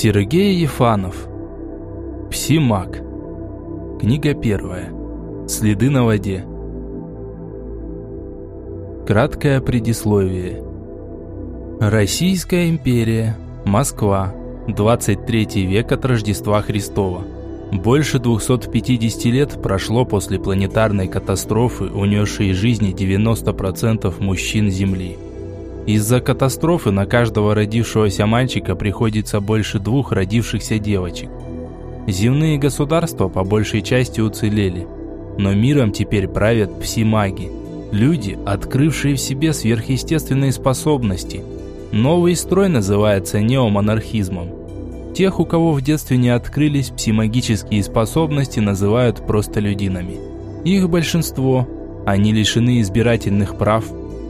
Сергей Ефанов. Псимак. Книга первая. Следы на воде. Краткое предисловие. Российская империя. Москва. 23 век от Рождества Христова. Больше 250 лет прошло после планетарной катастрофы, унесшей жизни 90% мужчин Земли. Из-за катастрофы на каждого родившегося мальчика приходится больше двух родившихся девочек. Земные государства по большей части уцелели, но миром теперь правят псимаги. Люди, открывшие в себе сверхъестественные способности. Новый строй называется неомонархизмом. Тех, у кого в детстве не открылись псимагические способности, называют просто людинами. Их большинство. Они лишены избирательных прав,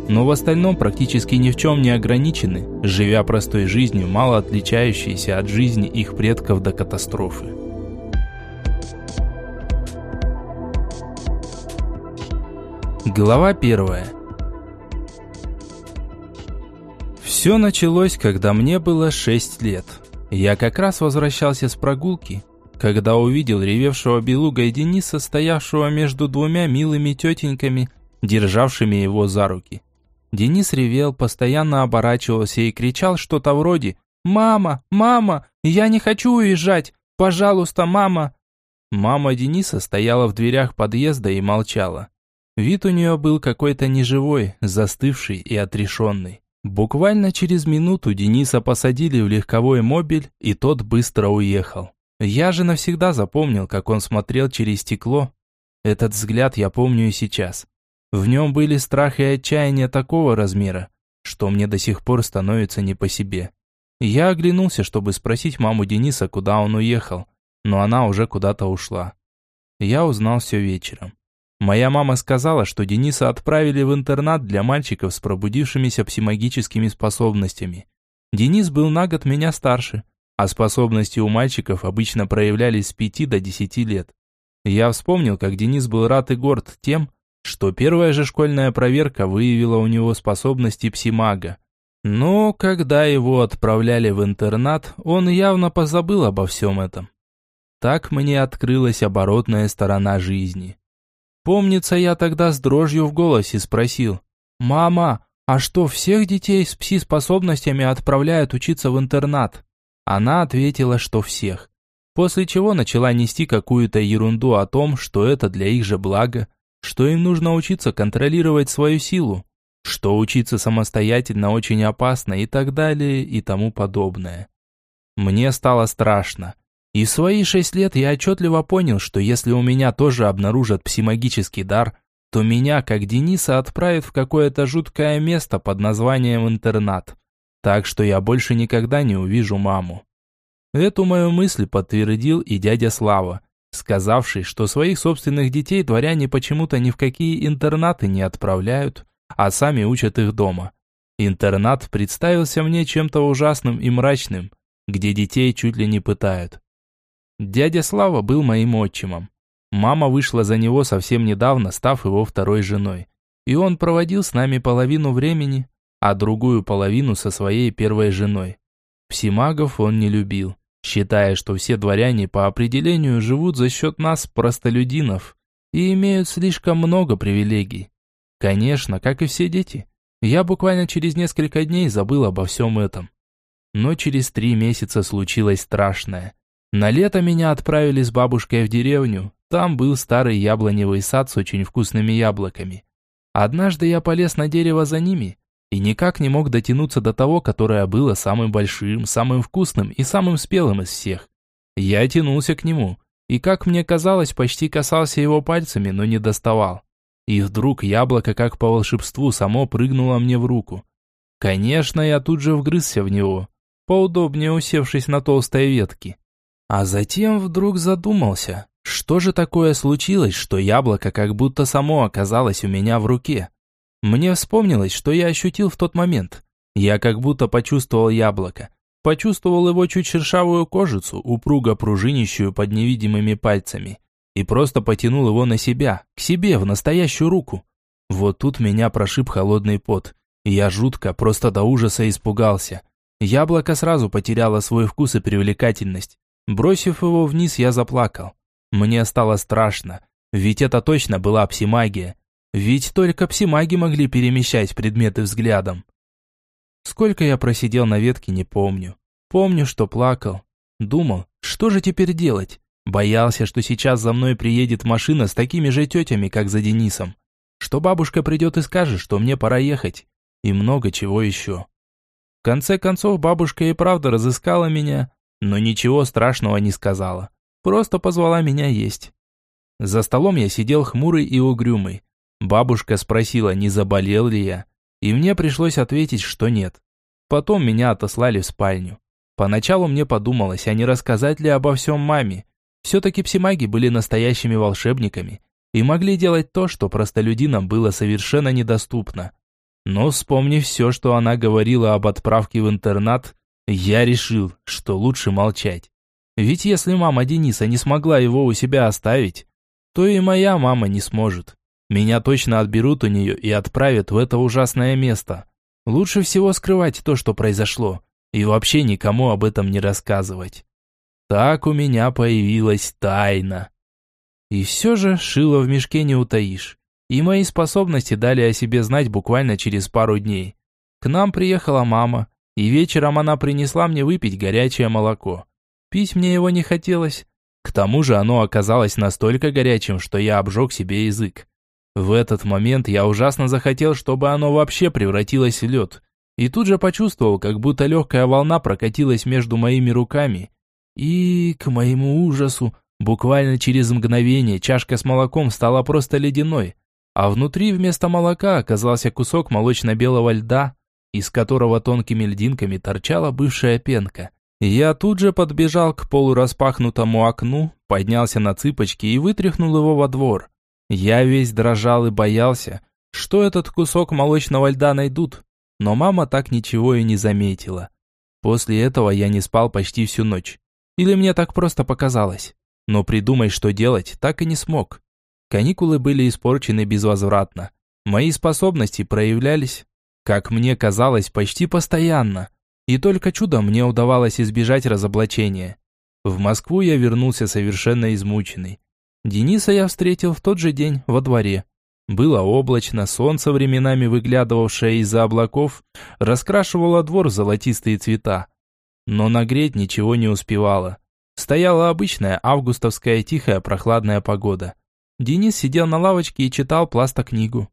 но в остальном практически ни в чем не ограничены, живя простой жизнью, мало отличающейся от жизни их предков до катастрофы. Глава первая. Все началось, когда мне было 6 лет. Я как раз возвращался с прогулки, когда увидел ревевшего белуга и Дениса, стоявшего между двумя милыми тетеньками, державшими его за руки. Денис ревел, постоянно оборачивался и кричал что-то вроде «Мама! Мама! Я не хочу уезжать! Пожалуйста, мама!» Мама Дениса стояла в дверях подъезда и молчала. Вид у нее был какой-то неживой, застывший и отрешенный. Буквально через минуту Дениса посадили в легковой мобиль, и тот быстро уехал. Я же навсегда запомнил, как он смотрел через стекло. Этот взгляд я помню и сейчас. В нем были страх и отчаяние такого размера, что мне до сих пор становится не по себе. Я оглянулся, чтобы спросить маму Дениса, куда он уехал, но она уже куда-то ушла. Я узнал все вечером. Моя мама сказала, что Дениса отправили в интернат для мальчиков с пробудившимися псимагическими способностями. Денис был на год меня старше, а способности у мальчиков обычно проявлялись с 5 до 10 лет. Я вспомнил, как Денис был рад и горд тем, что первая же школьная проверка выявила у него способности псимага. Но когда его отправляли в интернат, он явно позабыл обо всем этом. Так мне открылась оборотная сторона жизни. Помнится, я тогда с дрожью в голосе спросил, «Мама, а что, всех детей с пси-способностями отправляют учиться в интернат?» Она ответила, что всех. После чего начала нести какую-то ерунду о том, что это для их же блага, что им нужно учиться контролировать свою силу, что учиться самостоятельно очень опасно и так далее и тому подобное. Мне стало страшно. И в свои шесть лет я отчетливо понял, что если у меня тоже обнаружат псимагический дар, то меня, как Дениса, отправят в какое-то жуткое место под названием интернат. Так что я больше никогда не увижу маму. Эту мою мысль подтвердил и дядя Слава, сказавший, что своих собственных детей дворяне почему-то ни в какие интернаты не отправляют, а сами учат их дома. Интернат представился мне чем-то ужасным и мрачным, где детей чуть ли не пытают. Дядя Слава был моим отчимом. Мама вышла за него совсем недавно, став его второй женой. И он проводил с нами половину времени, а другую половину со своей первой женой. Псимагов он не любил считая, что все дворяне по определению живут за счет нас, простолюдинов, и имеют слишком много привилегий. Конечно, как и все дети. Я буквально через несколько дней забыл обо всем этом. Но через три месяца случилось страшное. На лето меня отправили с бабушкой в деревню. Там был старый яблоневый сад с очень вкусными яблоками. Однажды я полез на дерево за ними, и никак не мог дотянуться до того, которое было самым большим, самым вкусным и самым спелым из всех. Я тянулся к нему, и, как мне казалось, почти касался его пальцами, но не доставал. И вдруг яблоко, как по волшебству, само прыгнуло мне в руку. Конечно, я тут же вгрызся в него, поудобнее усевшись на толстой ветке. А затем вдруг задумался, что же такое случилось, что яблоко как будто само оказалось у меня в руке. Мне вспомнилось, что я ощутил в тот момент. Я как будто почувствовал яблоко. Почувствовал его чуть шершавую кожицу, упруго пружинищую под невидимыми пальцами. И просто потянул его на себя, к себе, в настоящую руку. Вот тут меня прошиб холодный пот. И я жутко, просто до ужаса испугался. Яблоко сразу потеряло свой вкус и привлекательность. Бросив его вниз, я заплакал. Мне стало страшно, ведь это точно была псимагия. Ведь только псимаги могли перемещать предметы взглядом. Сколько я просидел на ветке, не помню. Помню, что плакал. Думал, что же теперь делать? Боялся, что сейчас за мной приедет машина с такими же тетями, как за Денисом. Что бабушка придет и скажет, что мне пора ехать. И много чего еще. В конце концов, бабушка и правда разыскала меня, но ничего страшного не сказала. Просто позвала меня есть. За столом я сидел хмурый и угрюмый. Бабушка спросила, не заболел ли я, и мне пришлось ответить, что нет. Потом меня отослали в спальню. Поначалу мне подумалось, а не рассказать ли обо всем маме. Все-таки псимаги были настоящими волшебниками и могли делать то, что простолюдинам было совершенно недоступно. Но вспомнив все, что она говорила об отправке в интернат, я решил, что лучше молчать. Ведь если мама Дениса не смогла его у себя оставить, то и моя мама не сможет. Меня точно отберут у нее и отправят в это ужасное место. Лучше всего скрывать то, что произошло, и вообще никому об этом не рассказывать. Так у меня появилась тайна. И все же шило в мешке не утаишь. И мои способности дали о себе знать буквально через пару дней. К нам приехала мама, и вечером она принесла мне выпить горячее молоко. Пить мне его не хотелось. К тому же оно оказалось настолько горячим, что я обжег себе язык. В этот момент я ужасно захотел, чтобы оно вообще превратилось в лед. И тут же почувствовал, как будто легкая волна прокатилась между моими руками. И, к моему ужасу, буквально через мгновение чашка с молоком стала просто ледяной, а внутри вместо молока оказался кусок молочно-белого льда, из которого тонкими льдинками торчала бывшая пенка. Я тут же подбежал к полураспахнутому окну, поднялся на цыпочки и вытряхнул его во двор. Я весь дрожал и боялся, что этот кусок молочного льда найдут, но мама так ничего и не заметила. После этого я не спал почти всю ночь. Или мне так просто показалось. Но придумать, что делать, так и не смог. Каникулы были испорчены безвозвратно. Мои способности проявлялись, как мне казалось, почти постоянно. И только чудом мне удавалось избежать разоблачения. В Москву я вернулся совершенно измученный. Дениса я встретил в тот же день во дворе. Было облачно, солнце, временами выглядывавшее из-за облаков, раскрашивало двор в золотистые цвета. Но нагреть ничего не успевало. Стояла обычная августовская тихая прохладная погода. Денис сидел на лавочке и читал пластокнигу.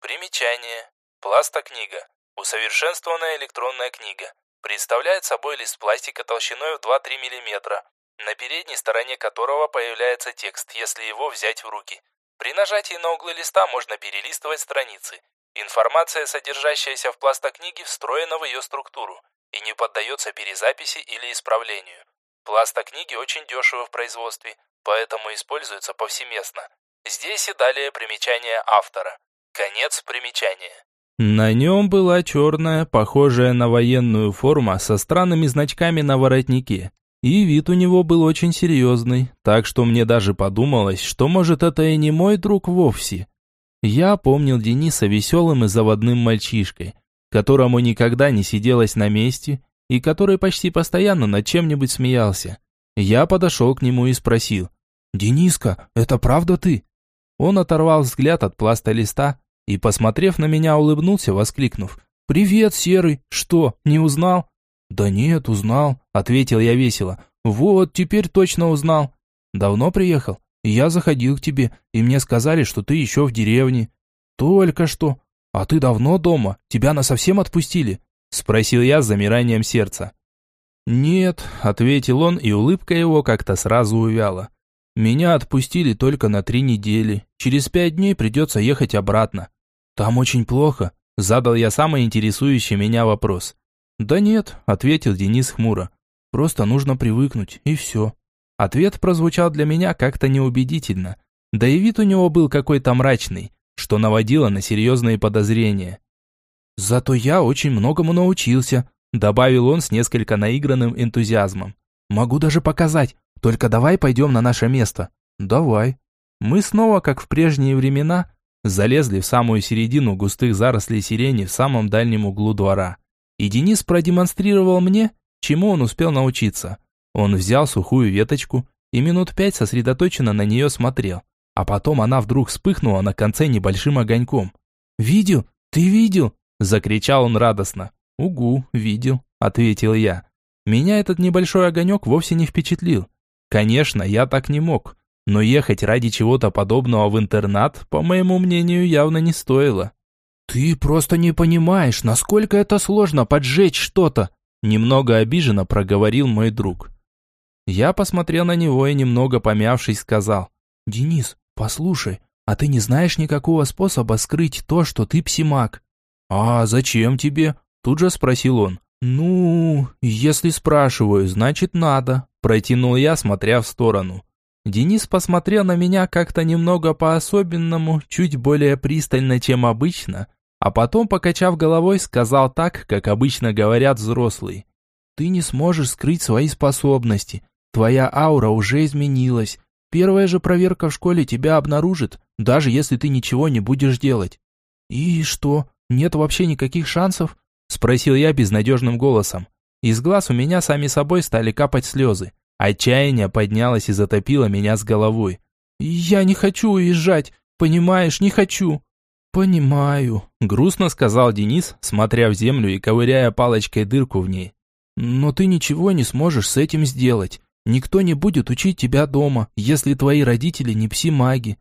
Примечание. Пластокнига. Усовершенствованная электронная книга. Представляет собой лист пластика толщиной в 2-3 мм, на передней стороне которого появляется текст, если его взять в руки. При нажатии на углы листа можно перелистывать страницы. Информация, содержащаяся в пластокниге, встроена в ее структуру и не поддается перезаписи или исправлению. Пластокниги очень дешевы в производстве, поэтому используются повсеместно. Здесь и далее примечание автора. Конец примечания. На нем была черная, похожая на военную форма со странными значками на воротнике. И вид у него был очень серьезный, так что мне даже подумалось, что может это и не мой друг вовсе. Я помнил Дениса веселым и заводным мальчишкой, которому никогда не сиделось на месте и который почти постоянно над чем-нибудь смеялся. Я подошел к нему и спросил, «Дениска, это правда ты?» Он оторвал взгляд от пласта листа и, посмотрев на меня, улыбнулся, воскликнув, «Привет, Серый! Что, не узнал?» «Да нет, узнал», — ответил я весело. «Вот, теперь точно узнал». «Давно приехал?» «Я заходил к тебе, и мне сказали, что ты еще в деревне». «Только что. А ты давно дома? Тебя насовсем отпустили?» Спросил я с замиранием сердца. «Нет», — ответил он, и улыбка его как-то сразу увяла. «Меня отпустили только на три недели. Через пять дней придется ехать обратно». «Там очень плохо», — задал я самый интересующий меня вопрос. «Да нет», — ответил Денис хмуро. «Просто нужно привыкнуть, и все». Ответ прозвучал для меня как-то неубедительно. Да и вид у него был какой-то мрачный, что наводило на серьезные подозрения. «Зато я очень многому научился», — добавил он с несколько наигранным энтузиазмом. «Могу даже показать, только давай пойдем на наше место». «Давай». Мы снова, как в прежние времена, залезли в самую середину густых зарослей сирени в самом дальнем углу двора. И Денис продемонстрировал мне, чему он успел научиться. Он взял сухую веточку и минут пять сосредоточенно на нее смотрел, а потом она вдруг вспыхнула на конце небольшим огоньком. «Видел? Ты видел?» – закричал он радостно. «Угу, видел», – ответил я. Меня этот небольшой огонек вовсе не впечатлил. Конечно, я так не мог, но ехать ради чего-то подобного в интернат, по моему мнению, явно не стоило. «Ты просто не понимаешь, насколько это сложно поджечь что-то!» Немного обиженно проговорил мой друг. Я посмотрел на него и, немного помявшись, сказал. «Денис, послушай, а ты не знаешь никакого способа скрыть то, что ты псимак?» «А зачем тебе?» Тут же спросил он. «Ну, если спрашиваю, значит надо», протянул я, смотря в сторону. Денис посмотрел на меня как-то немного по-особенному, чуть более пристально, чем обычно, а потом, покачав головой, сказал так, как обычно говорят взрослые. «Ты не сможешь скрыть свои способности. Твоя аура уже изменилась. Первая же проверка в школе тебя обнаружит, даже если ты ничего не будешь делать». «И что, нет вообще никаких шансов?» – спросил я безнадежным голосом. Из глаз у меня сами собой стали капать слезы. Отчаяние поднялось и затопило меня с головой. «Я не хочу уезжать, понимаешь, не хочу». «Понимаю», – грустно сказал Денис, смотря в землю и ковыряя палочкой дырку в ней. «Но ты ничего не сможешь с этим сделать. Никто не будет учить тебя дома, если твои родители не пси-маги».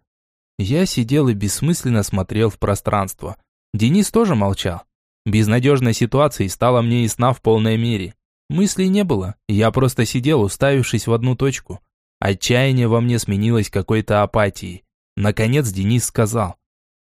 Я сидел и бессмысленно смотрел в пространство. Денис тоже молчал. Безнадежной ситуации стало мне ясна в полной мере. Мыслей не было, я просто сидел, уставившись в одну точку. Отчаяние во мне сменилось какой-то апатией. Наконец Денис сказал.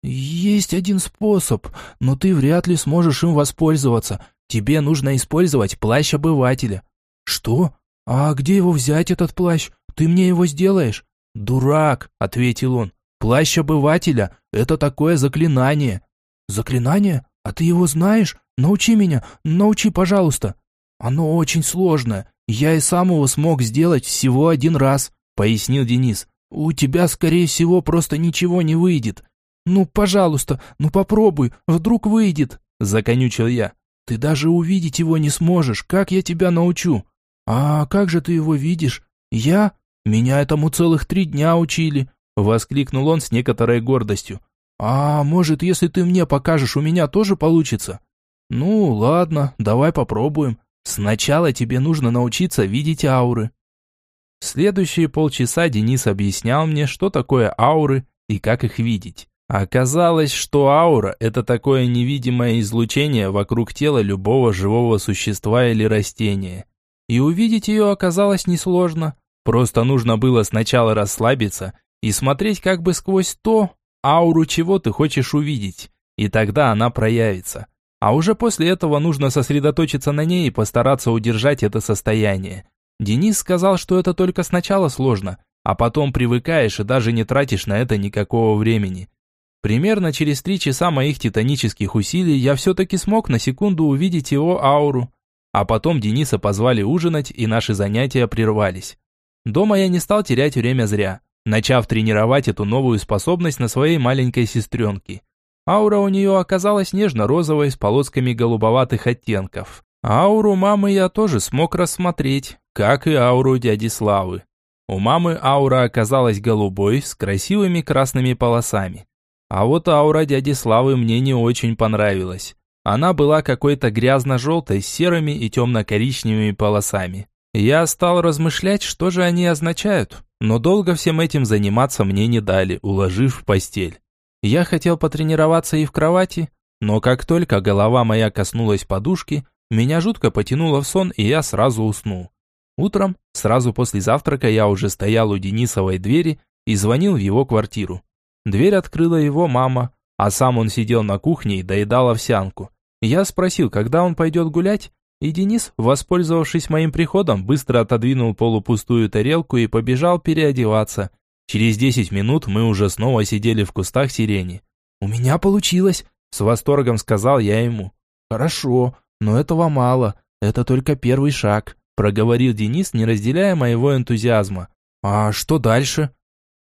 «Есть один способ, но ты вряд ли сможешь им воспользоваться. Тебе нужно использовать плащ обывателя». «Что? А где его взять, этот плащ? Ты мне его сделаешь?» «Дурак», — ответил он. «Плащ обывателя — это такое заклинание». «Заклинание? А ты его знаешь? Научи меня, научи, пожалуйста». «Оно очень сложное. Я и сам его смог сделать всего один раз», — пояснил Денис. «У тебя, скорее всего, просто ничего не выйдет». «Ну, пожалуйста, ну попробуй, вдруг выйдет», — законючил я. «Ты даже увидеть его не сможешь, как я тебя научу?» «А как же ты его видишь?» «Я? Меня этому целых три дня учили», — воскликнул он с некоторой гордостью. «А может, если ты мне покажешь, у меня тоже получится?» «Ну, ладно, давай попробуем. Сначала тебе нужно научиться видеть ауры. Следующие полчаса Денис объяснял мне, что такое ауры и как их видеть. Оказалось, что аура – это такое невидимое излучение вокруг тела любого живого существа или растения. И увидеть ее оказалось несложно. Просто нужно было сначала расслабиться и смотреть как бы сквозь то, ауру чего ты хочешь увидеть, и тогда она проявится. А уже после этого нужно сосредоточиться на ней и постараться удержать это состояние. Денис сказал, что это только сначала сложно, а потом привыкаешь и даже не тратишь на это никакого времени. Примерно через три часа моих титанических усилий я все-таки смог на секунду увидеть его ауру. А потом Дениса позвали ужинать, и наши занятия прервались. Дома я не стал терять время зря, начав тренировать эту новую способность на своей маленькой сестренке. Аура у нее оказалась нежно-розовой с полосками голубоватых оттенков. Ауру мамы я тоже смог рассмотреть, как и ауру дяди Славы. У мамы аура оказалась голубой с красивыми красными полосами. А вот аура дяди Славы мне не очень понравилась. Она была какой-то грязно-желтой с серыми и темно-коричневыми полосами. Я стал размышлять, что же они означают, но долго всем этим заниматься мне не дали, уложив в постель. Я хотел потренироваться и в кровати, но как только голова моя коснулась подушки, меня жутко потянуло в сон, и я сразу уснул. Утром, сразу после завтрака, я уже стоял у Денисовой двери и звонил в его квартиру. Дверь открыла его мама, а сам он сидел на кухне и доедал овсянку. Я спросил, когда он пойдет гулять, и Денис, воспользовавшись моим приходом, быстро отодвинул полупустую тарелку и побежал переодеваться – Через десять минут мы уже снова сидели в кустах сирени. «У меня получилось!» – с восторгом сказал я ему. «Хорошо, но этого мало. Это только первый шаг», – проговорил Денис, не разделяя моего энтузиазма. «А что дальше?»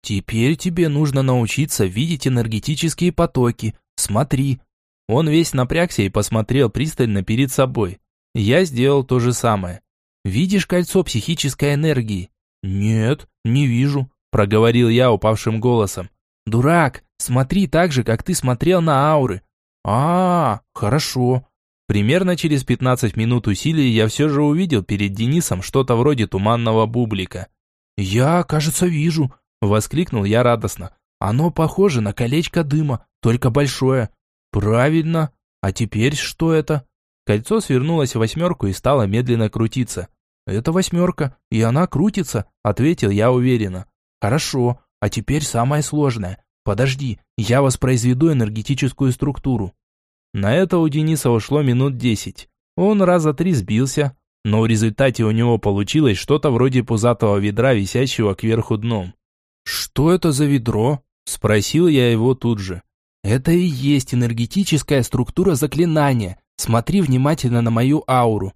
«Теперь тебе нужно научиться видеть энергетические потоки. Смотри». Он весь напрягся и посмотрел пристально перед собой. Я сделал то же самое. «Видишь кольцо психической энергии?» «Нет, не вижу», – проговорил я упавшим голосом. «Дурак, смотри так же, как ты смотрел на ауры». А, -а, -а хорошо. Примерно через 15 минут усилий я все же увидел перед Денисом что-то вроде туманного бублика. «Я, кажется, вижу», – воскликнул я радостно. «Оно похоже на колечко дыма, только большое». «Правильно. А теперь что это?» Кольцо свернулось в восьмерку и стало медленно крутиться. «Это восьмерка, и она крутится», – ответил я уверенно. «Хорошо, а теперь самое сложное. Подожди, я воспроизведу энергетическую структуру». На это у Дениса ушло минут десять. Он раза три сбился, но в результате у него получилось что-то вроде пузатого ведра, висящего кверху дном. «Что это за ведро?» – спросил я его тут же. «Это и есть энергетическая структура заклинания. Смотри внимательно на мою ауру».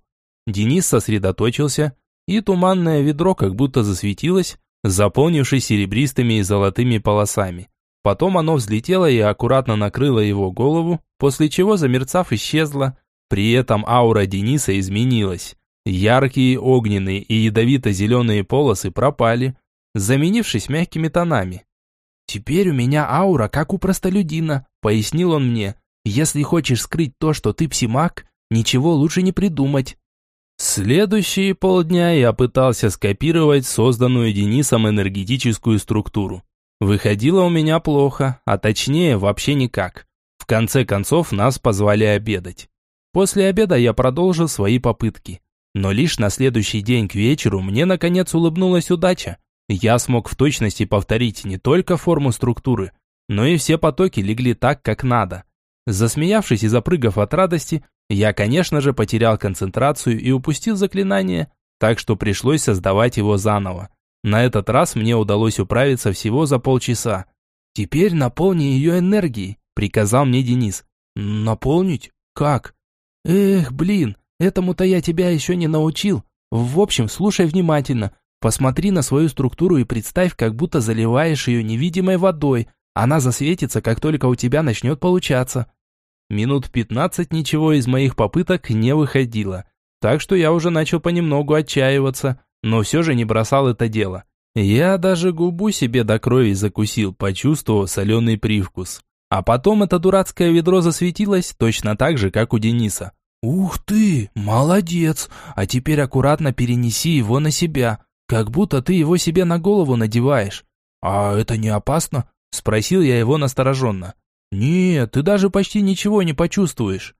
Денис сосредоточился, и туманное ведро как будто засветилось, заполнившись серебристыми и золотыми полосами. Потом оно взлетело и аккуратно накрыло его голову, после чего, замерцав, исчезло. При этом аура Дениса изменилась. Яркие огненные и ядовито-зеленые полосы пропали, заменившись мягкими тонами. «Теперь у меня аура, как у простолюдина», — пояснил он мне. «Если хочешь скрыть то, что ты псимак, ничего лучше не придумать». Следующие полдня я пытался скопировать созданную Денисом энергетическую структуру. Выходило у меня плохо, а точнее вообще никак. В конце концов нас позвали обедать. После обеда я продолжил свои попытки. Но лишь на следующий день к вечеру мне наконец улыбнулась удача. Я смог в точности повторить не только форму структуры, но и все потоки легли так, как надо. Засмеявшись и запрыгав от радости, я, конечно же, потерял концентрацию и упустил заклинание, так что пришлось создавать его заново. На этот раз мне удалось управиться всего за полчаса. «Теперь наполни ее энергией», – приказал мне Денис. «Наполнить? Как?» «Эх, блин, этому-то я тебя еще не научил. В общем, слушай внимательно. Посмотри на свою структуру и представь, как будто заливаешь ее невидимой водой. Она засветится, как только у тебя начнет получаться». Минут пятнадцать ничего из моих попыток не выходило. Так что я уже начал понемногу отчаиваться но все же не бросал это дело. Я даже губу себе до крови закусил, почувствовав соленый привкус. А потом это дурацкое ведро засветилось точно так же, как у Дениса. «Ух ты, молодец! А теперь аккуратно перенеси его на себя, как будто ты его себе на голову надеваешь». «А это не опасно?» – спросил я его настороженно. «Нет, ты даже почти ничего не почувствуешь».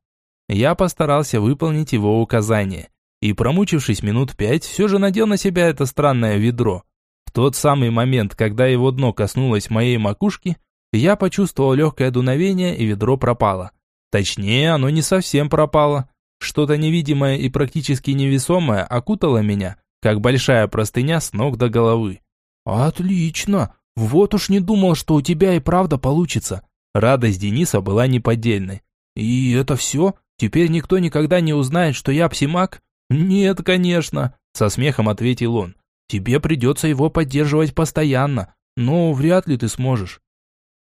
Я постарался выполнить его указание и, промучившись минут пять, все же надел на себя это странное ведро. В тот самый момент, когда его дно коснулось моей макушки, я почувствовал легкое дуновение, и ведро пропало. Точнее, оно не совсем пропало. Что-то невидимое и практически невесомое окутало меня, как большая простыня с ног до головы. «Отлично! Вот уж не думал, что у тебя и правда получится!» Радость Дениса была неподдельной. «И это все? Теперь никто никогда не узнает, что я псимак?» «Нет, конечно», – со смехом ответил он. «Тебе придется его поддерживать постоянно, но вряд ли ты сможешь».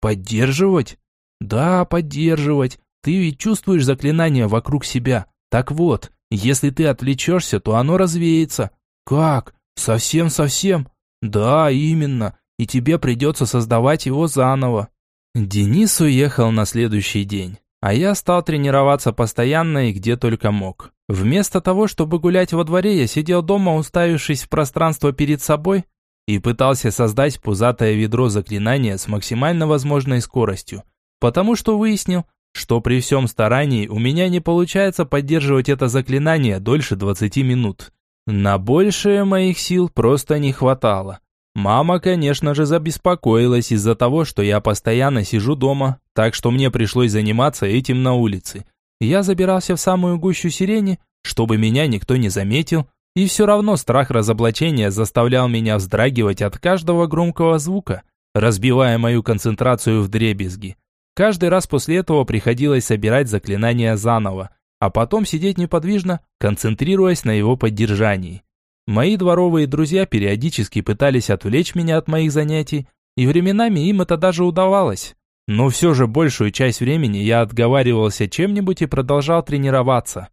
«Поддерживать?» «Да, поддерживать. Ты ведь чувствуешь заклинание вокруг себя. Так вот, если ты отвлечешься, то оно развеется». «Как? Совсем-совсем?» «Да, именно. И тебе придется создавать его заново». Денис уехал на следующий день, а я стал тренироваться постоянно и где только мог. Вместо того, чтобы гулять во дворе, я сидел дома, уставившись в пространство перед собой и пытался создать пузатое ведро заклинания с максимально возможной скоростью, потому что выяснил, что при всем старании у меня не получается поддерживать это заклинание дольше 20 минут. На большее моих сил просто не хватало. Мама, конечно же, забеспокоилась из-за того, что я постоянно сижу дома, так что мне пришлось заниматься этим на улице. Я забирался в самую гущу сирени, чтобы меня никто не заметил, и все равно страх разоблачения заставлял меня вздрагивать от каждого громкого звука, разбивая мою концентрацию в дребезги. Каждый раз после этого приходилось собирать заклинания заново, а потом сидеть неподвижно, концентрируясь на его поддержании. Мои дворовые друзья периодически пытались отвлечь меня от моих занятий, и временами им это даже удавалось. Но все же большую часть времени я отговаривался чем-нибудь и продолжал тренироваться.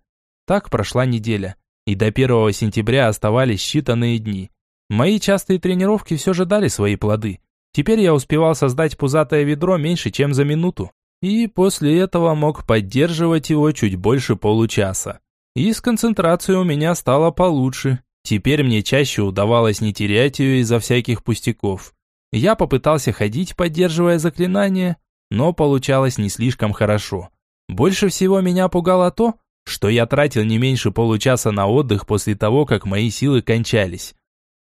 Так прошла неделя, и до 1 сентября оставались считанные дни. Мои частые тренировки все же дали свои плоды. Теперь я успевал создать пузатое ведро меньше, чем за минуту. И после этого мог поддерживать его чуть больше получаса. И с концентрацией у меня стало получше. Теперь мне чаще удавалось не терять ее из-за всяких пустяков. Я попытался ходить, поддерживая заклинание, но получалось не слишком хорошо. Больше всего меня пугало то, что я тратил не меньше получаса на отдых после того, как мои силы кончались.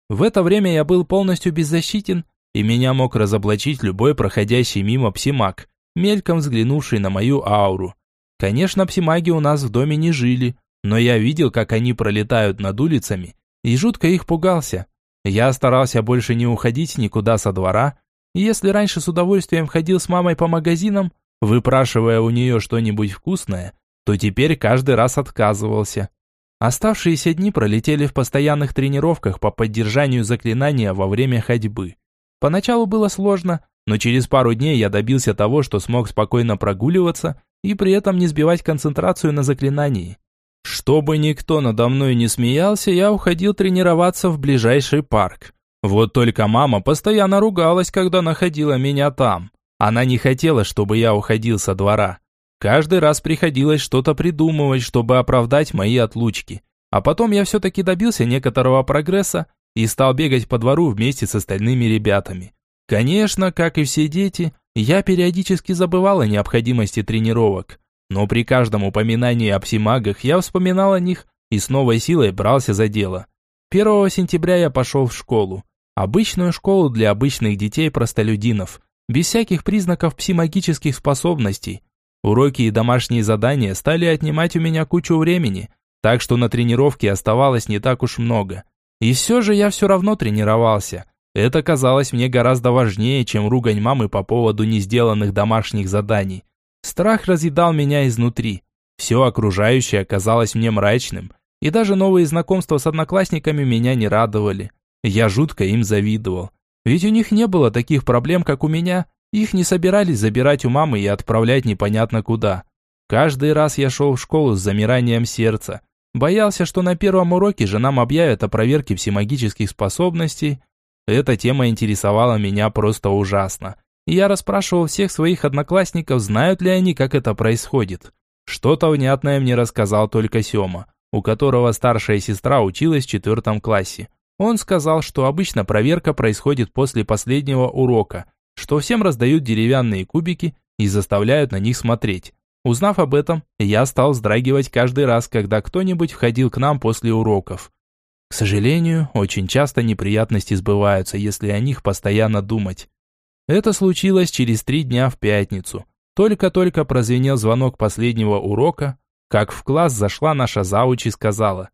В это время я был полностью беззащитен, и меня мог разоблачить любой проходящий мимо псимаг, мельком взглянувший на мою ауру. Конечно, псимаги у нас в доме не жили, но я видел, как они пролетают над улицами, и жутко их пугался. Я старался больше не уходить никуда со двора, и если раньше с удовольствием ходил с мамой по магазинам, выпрашивая у нее что-нибудь вкусное, то теперь каждый раз отказывался. Оставшиеся дни пролетели в постоянных тренировках по поддержанию заклинания во время ходьбы. Поначалу было сложно, но через пару дней я добился того, что смог спокойно прогуливаться и при этом не сбивать концентрацию на заклинании. Чтобы никто надо мной не смеялся, я уходил тренироваться в ближайший парк. Вот только мама постоянно ругалась, когда находила меня там. Она не хотела, чтобы я уходил со двора. Каждый раз приходилось что-то придумывать, чтобы оправдать мои отлучки. А потом я все-таки добился некоторого прогресса и стал бегать по двору вместе с остальными ребятами. Конечно, как и все дети, я периодически забывал о необходимости тренировок. Но при каждом упоминании о псимагах я вспоминал о них и с новой силой брался за дело. 1 сентября я пошел в школу. Обычную школу для обычных детей-простолюдинов, без всяких признаков псимагических способностей. Уроки и домашние задания стали отнимать у меня кучу времени, так что на тренировке оставалось не так уж много. И все же я все равно тренировался. Это казалось мне гораздо важнее, чем ругань мамы по поводу не сделанных домашних заданий. Страх разъедал меня изнутри. Все окружающее казалось мне мрачным, и даже новые знакомства с одноклассниками меня не радовали. Я жутко им завидовал. Ведь у них не было таких проблем, как у меня, их не собирались забирать у мамы и отправлять непонятно куда. Каждый раз я шел в школу с замиранием сердца. Боялся, что на первом уроке же нам объявят о проверке всемагических способностей. Эта тема интересовала меня просто ужасно. Я расспрашивал всех своих одноклассников, знают ли они, как это происходит. Что-то внятное мне рассказал только Сёма, у которого старшая сестра училась в четвертом классе. Он сказал, что обычно проверка происходит после последнего урока – что всем раздают деревянные кубики и заставляют на них смотреть. Узнав об этом, я стал вздрагивать каждый раз, когда кто-нибудь входил к нам после уроков. К сожалению, очень часто неприятности сбываются, если о них постоянно думать. Это случилось через три дня в пятницу. Только-только прозвенел звонок последнего урока, как в класс зашла наша зауч и сказала.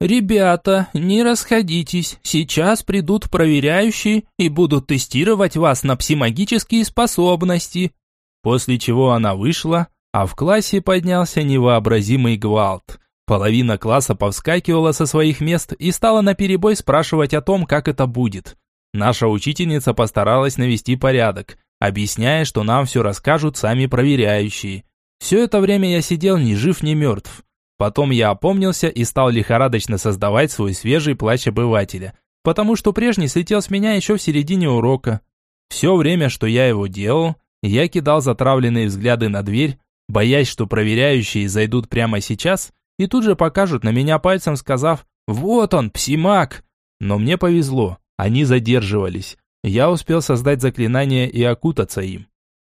«Ребята, не расходитесь, сейчас придут проверяющие и будут тестировать вас на псимагические способности». После чего она вышла, а в классе поднялся невообразимый гвалт. Половина класса повскакивала со своих мест и стала наперебой спрашивать о том, как это будет. Наша учительница постаралась навести порядок, объясняя, что нам все расскажут сами проверяющие. Все это время я сидел ни жив, ни мертв. Потом я опомнился и стал лихорадочно создавать свой свежий плащ обывателя, потому что прежний слетел с меня еще в середине урока. Все время, что я его делал, я кидал затравленные взгляды на дверь, боясь, что проверяющие зайдут прямо сейчас и тут же покажут на меня пальцем, сказав «Вот он, псимак!». Но мне повезло, они задерживались. Я успел создать заклинание и окутаться им.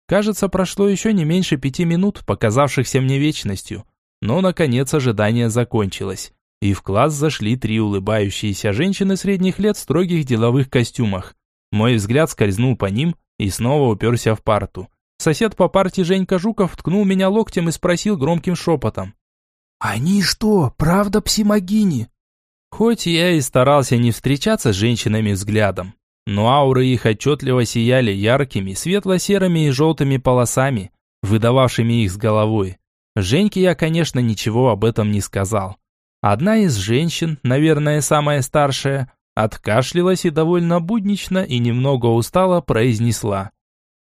Кажется, прошло еще не меньше пяти минут, показавшихся мне вечностью. Но, наконец, ожидание закончилось. И в класс зашли три улыбающиеся женщины средних лет в строгих деловых костюмах. Мой взгляд скользнул по ним и снова уперся в парту. Сосед по парте Женька Жуков ткнул меня локтем и спросил громким шепотом. «Они что, правда псимогини?» Хоть я и старался не встречаться с женщинами взглядом, но ауры их отчетливо сияли яркими, светло-серыми и желтыми полосами, выдававшими их с головой. Женьке я, конечно, ничего об этом не сказал. Одна из женщин, наверное, самая старшая, откашлялась и довольно буднично и немного устало произнесла.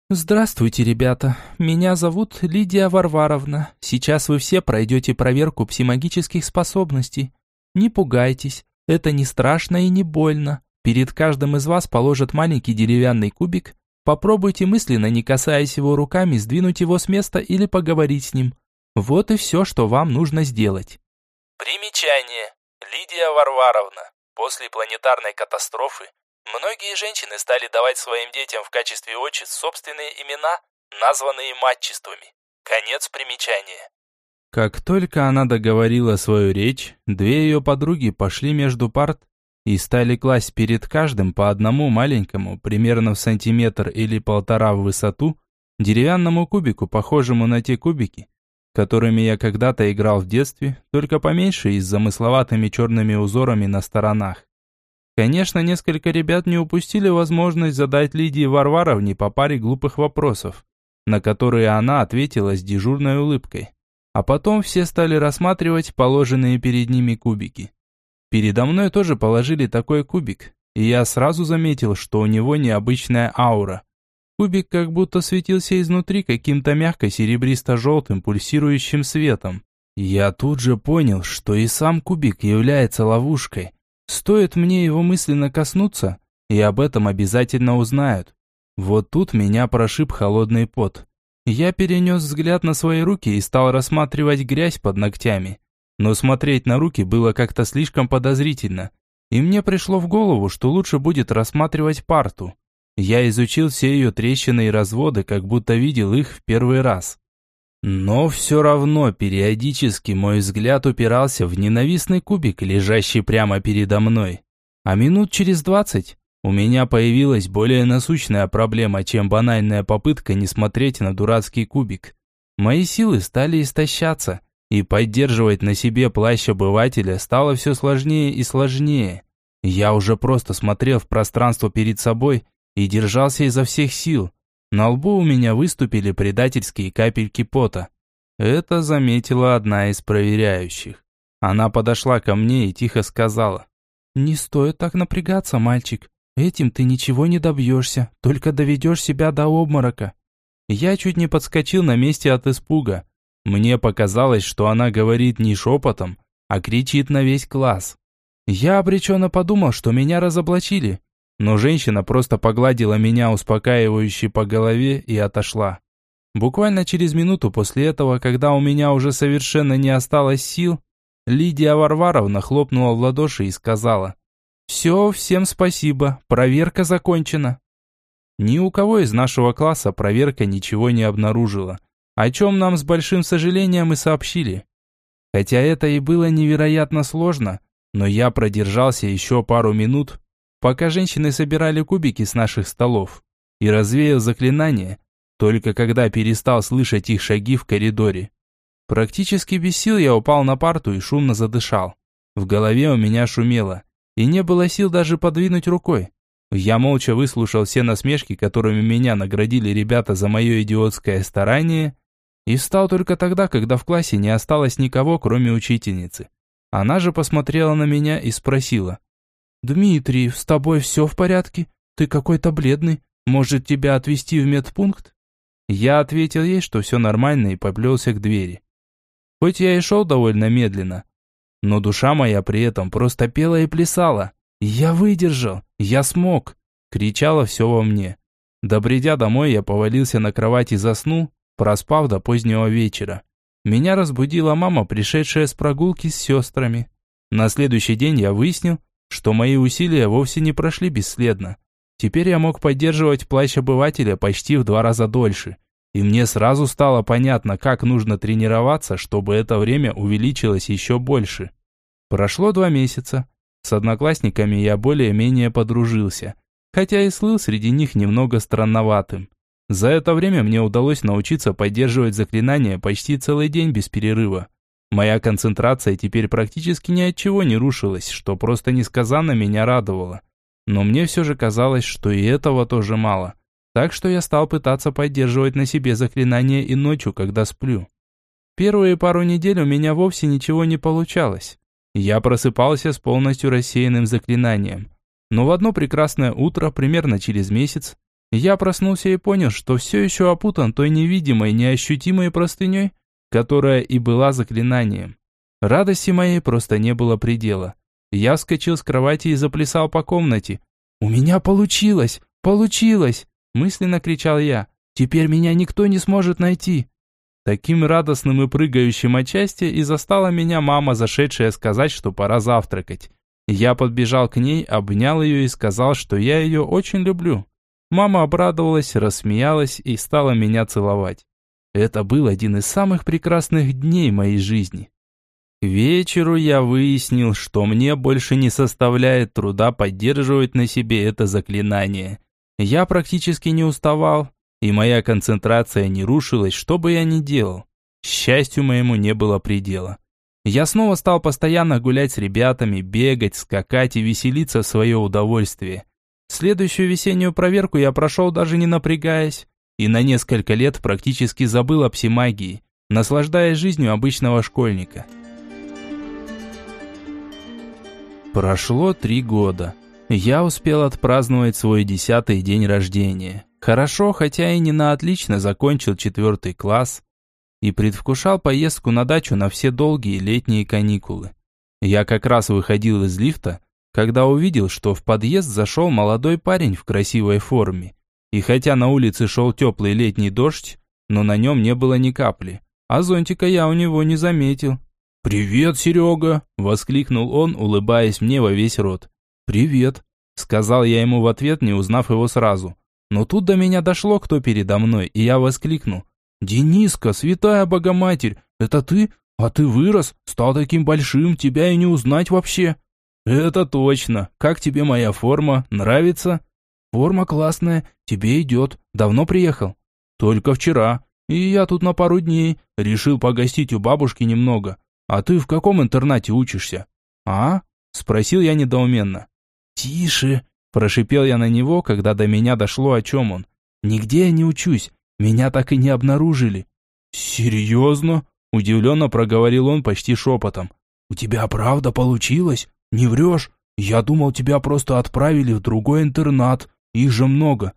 Здравствуйте, ребята. Меня зовут Лидия Варваровна. Сейчас вы все пройдете проверку псимагических способностей. Не пугайтесь, это не страшно и не больно. Перед каждым из вас положат маленький деревянный кубик. Попробуйте мысленно, не касаясь его руками, сдвинуть его с места или поговорить с ним. Вот и все, что вам нужно сделать. Примечание. Лидия Варваровна. После планетарной катастрофы многие женщины стали давать своим детям в качестве отчеств собственные имена, названные матчествами. Конец примечания. Как только она договорила свою речь, две ее подруги пошли между парт и стали класть перед каждым по одному маленькому, примерно в сантиметр или полтора в высоту, деревянному кубику, похожему на те кубики, которыми я когда-то играл в детстве, только поменьше и с замысловатыми черными узорами на сторонах. Конечно, несколько ребят не упустили возможность задать Лидии Варваровне по паре глупых вопросов, на которые она ответила с дежурной улыбкой. А потом все стали рассматривать положенные перед ними кубики. Передо мной тоже положили такой кубик, и я сразу заметил, что у него необычная аура. Кубик как будто светился изнутри каким-то мягко серебристо-желтым пульсирующим светом. Я тут же понял, что и сам кубик является ловушкой. Стоит мне его мысленно коснуться, и об этом обязательно узнают. Вот тут меня прошиб холодный пот. Я перенес взгляд на свои руки и стал рассматривать грязь под ногтями. Но смотреть на руки было как-то слишком подозрительно. И мне пришло в голову, что лучше будет рассматривать парту. Я изучил все ее трещины и разводы, как будто видел их в первый раз. Но все равно периодически мой взгляд упирался в ненавистный кубик, лежащий прямо передо мной. А минут через двадцать у меня появилась более насущная проблема, чем банальная попытка не смотреть на дурацкий кубик. Мои силы стали истощаться, и поддерживать на себе плащ обывателя стало все сложнее и сложнее. Я уже просто смотрел в пространство перед собой и держался изо всех сил. На лбу у меня выступили предательские капельки пота. Это заметила одна из проверяющих. Она подошла ко мне и тихо сказала. «Не стоит так напрягаться, мальчик. Этим ты ничего не добьешься, только доведешь себя до обморока». Я чуть не подскочил на месте от испуга. Мне показалось, что она говорит не шепотом, а кричит на весь класс. Я обреченно подумал, что меня разоблачили, но женщина просто погладила меня успокаивающе по голове и отошла. Буквально через минуту после этого, когда у меня уже совершенно не осталось сил, Лидия Варваровна хлопнула в ладоши и сказала «Все, всем спасибо, проверка закончена». Ни у кого из нашего класса проверка ничего не обнаружила, о чем нам с большим сожалением и сообщили. Хотя это и было невероятно сложно, но я продержался еще пару минут, пока женщины собирали кубики с наших столов, и развеял заклинание, только когда перестал слышать их шаги в коридоре. Практически без сил я упал на парту и шумно задышал. В голове у меня шумело, и не было сил даже подвинуть рукой. Я молча выслушал все насмешки, которыми меня наградили ребята за мое идиотское старание, и встал только тогда, когда в классе не осталось никого, кроме учительницы. Она же посмотрела на меня и спросила. «Дмитрий, с тобой все в порядке? Ты какой-то бледный. Может, тебя отвезти в медпункт?» Я ответил ей, что все нормально, и поплелся к двери. Хоть я и шел довольно медленно, но душа моя при этом просто пела и плясала. «Я выдержал! Я смог!» Кричало все во мне. Добредя домой, я повалился на кровать и заснул, проспав до позднего вечера. Меня разбудила мама, пришедшая с прогулки с сестрами. На следующий день я выяснил, что мои усилия вовсе не прошли бесследно. Теперь я мог поддерживать плащ обывателя почти в два раза дольше. И мне сразу стало понятно, как нужно тренироваться, чтобы это время увеличилось еще больше. Прошло два месяца. С одноклассниками я более-менее подружился, хотя и слыл среди них немного странноватым. За это время мне удалось научиться поддерживать заклинания почти целый день без перерыва. Моя концентрация теперь практически ни от чего не рушилась, что просто несказанно меня радовало. Но мне все же казалось, что и этого тоже мало. Так что я стал пытаться поддерживать на себе заклинания и ночью, когда сплю. Первые пару недель у меня вовсе ничего не получалось. Я просыпался с полностью рассеянным заклинанием. Но в одно прекрасное утро, примерно через месяц, Я проснулся и понял, что все еще опутан той невидимой, неощутимой простыней, которая и была заклинанием. Радости моей просто не было предела. Я вскочил с кровати и заплясал по комнате. «У меня получилось! Получилось!» Мысленно кричал я. «Теперь меня никто не сможет найти!» Таким радостным и прыгающим от счастья и застала меня мама, зашедшая сказать, что пора завтракать. Я подбежал к ней, обнял ее и сказал, что я ее очень люблю. Мама обрадовалась, рассмеялась и стала меня целовать. Это был один из самых прекрасных дней моей жизни. К вечеру я выяснил, что мне больше не составляет труда поддерживать на себе это заклинание. Я практически не уставал, и моя концентрация не рушилась, что бы я ни делал. Счастью моему не было предела. Я снова стал постоянно гулять с ребятами, бегать, скакать и веселиться в свое удовольствие. Следующую весеннюю проверку я прошел даже не напрягаясь, и на несколько лет практически забыл о псимагии, наслаждаясь жизнью обычного школьника. Прошло три года. Я успел отпраздновать свой десятый день рождения. Хорошо, хотя и не на отлично закончил четвертый класс и предвкушал поездку на дачу на все долгие летние каникулы. Я как раз выходил из лифта, когда увидел, что в подъезд зашел молодой парень в красивой форме. И хотя на улице шел теплый летний дождь, но на нем не было ни капли, а зонтика я у него не заметил. «Привет, Серега!» – воскликнул он, улыбаясь мне во весь рот. «Привет!» – сказал я ему в ответ, не узнав его сразу. Но тут до меня дошло, кто передо мной, и я воскликнул. «Дениска, святая Богоматерь, это ты? А ты вырос, стал таким большим, тебя и не узнать вообще». «Это точно. Как тебе моя форма? Нравится?» «Форма классная, тебе идет. Давно приехал?» «Только вчера. И я тут на пару дней. Решил погостить у бабушки немного. А ты в каком интернате учишься?» «А?» – спросил я недоуменно. «Тише!» – прошипел я на него, когда до меня дошло, о чем он. «Нигде я не учусь. Меня так и не обнаружили». «Серьезно?» – удивленно проговорил он почти шепотом. «У тебя правда получилось? Не врешь? Я думал, тебя просто отправили в другой интернат. Их же много.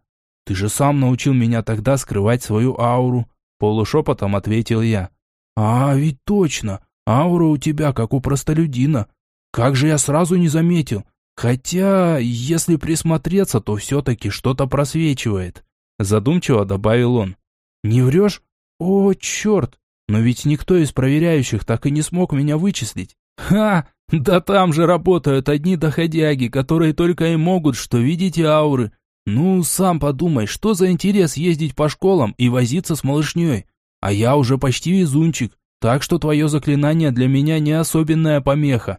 Ты же сам научил меня тогда скрывать свою ауру», – полушепотом ответил я. «А, ведь точно. Аура у тебя, как у простолюдина. Как же я сразу не заметил. Хотя, если присмотреться, то все-таки что-то просвечивает. Задумчиво добавил он. Не врешь? О, черт! Но ведь никто из проверяющих так и не смог меня вычислить. Ха! Да там же работают одни доходяги, которые только и могут что видеть ауры. Ну, сам подумай, что за интерес ездить по школам и возиться с малышней? А я уже почти везунчик, так что твое заклинание для меня не особенная помеха.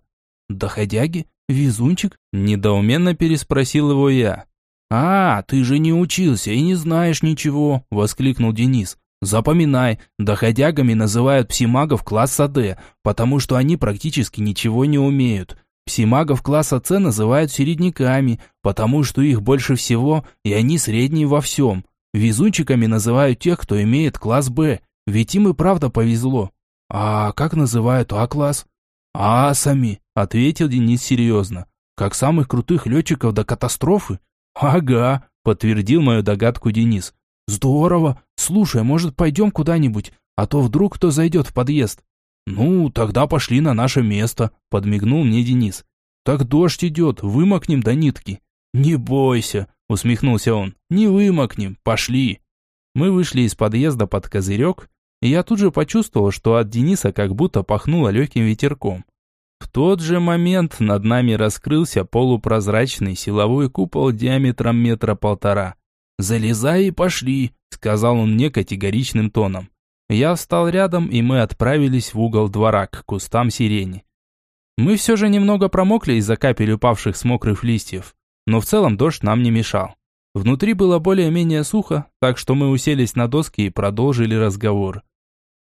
Доходяги? Везунчик? Недоуменно переспросил его я. «А, ты же не учился и не знаешь ничего», – воскликнул Денис. «Запоминай, доходягами называют псимагов класса D, потому что они практически ничего не умеют. Псимагов класса С называют середняками, потому что их больше всего, и они средние во всем. Везунчиками называют тех, кто имеет класс Б, ведь им и правда повезло. А как называют А-класс? «Асами», — ответил Денис серьезно. «Как самых крутых летчиков до катастрофы?» «Ага», — подтвердил мою догадку Денис. «Здорово. Слушай, может, пойдем куда-нибудь, а то вдруг кто зайдет в подъезд?» «Ну, тогда пошли на наше место», — подмигнул мне Денис. «Так дождь идет, вымокнем до нитки». «Не бойся», — усмехнулся он. «Не вымокнем, пошли». Мы вышли из подъезда под козырек, и я тут же почувствовал, что от Дениса как будто пахнуло легким ветерком. В тот же момент над нами раскрылся полупрозрачный силовой купол диаметром метра полтора. «Залезай и пошли», — сказал он мне категоричным тоном. Я встал рядом, и мы отправились в угол двора к кустам сирени. Мы все же немного промокли из-за капель упавших с мокрых листьев, но в целом дождь нам не мешал. Внутри было более-менее сухо, так что мы уселись на доски и продолжили разговор.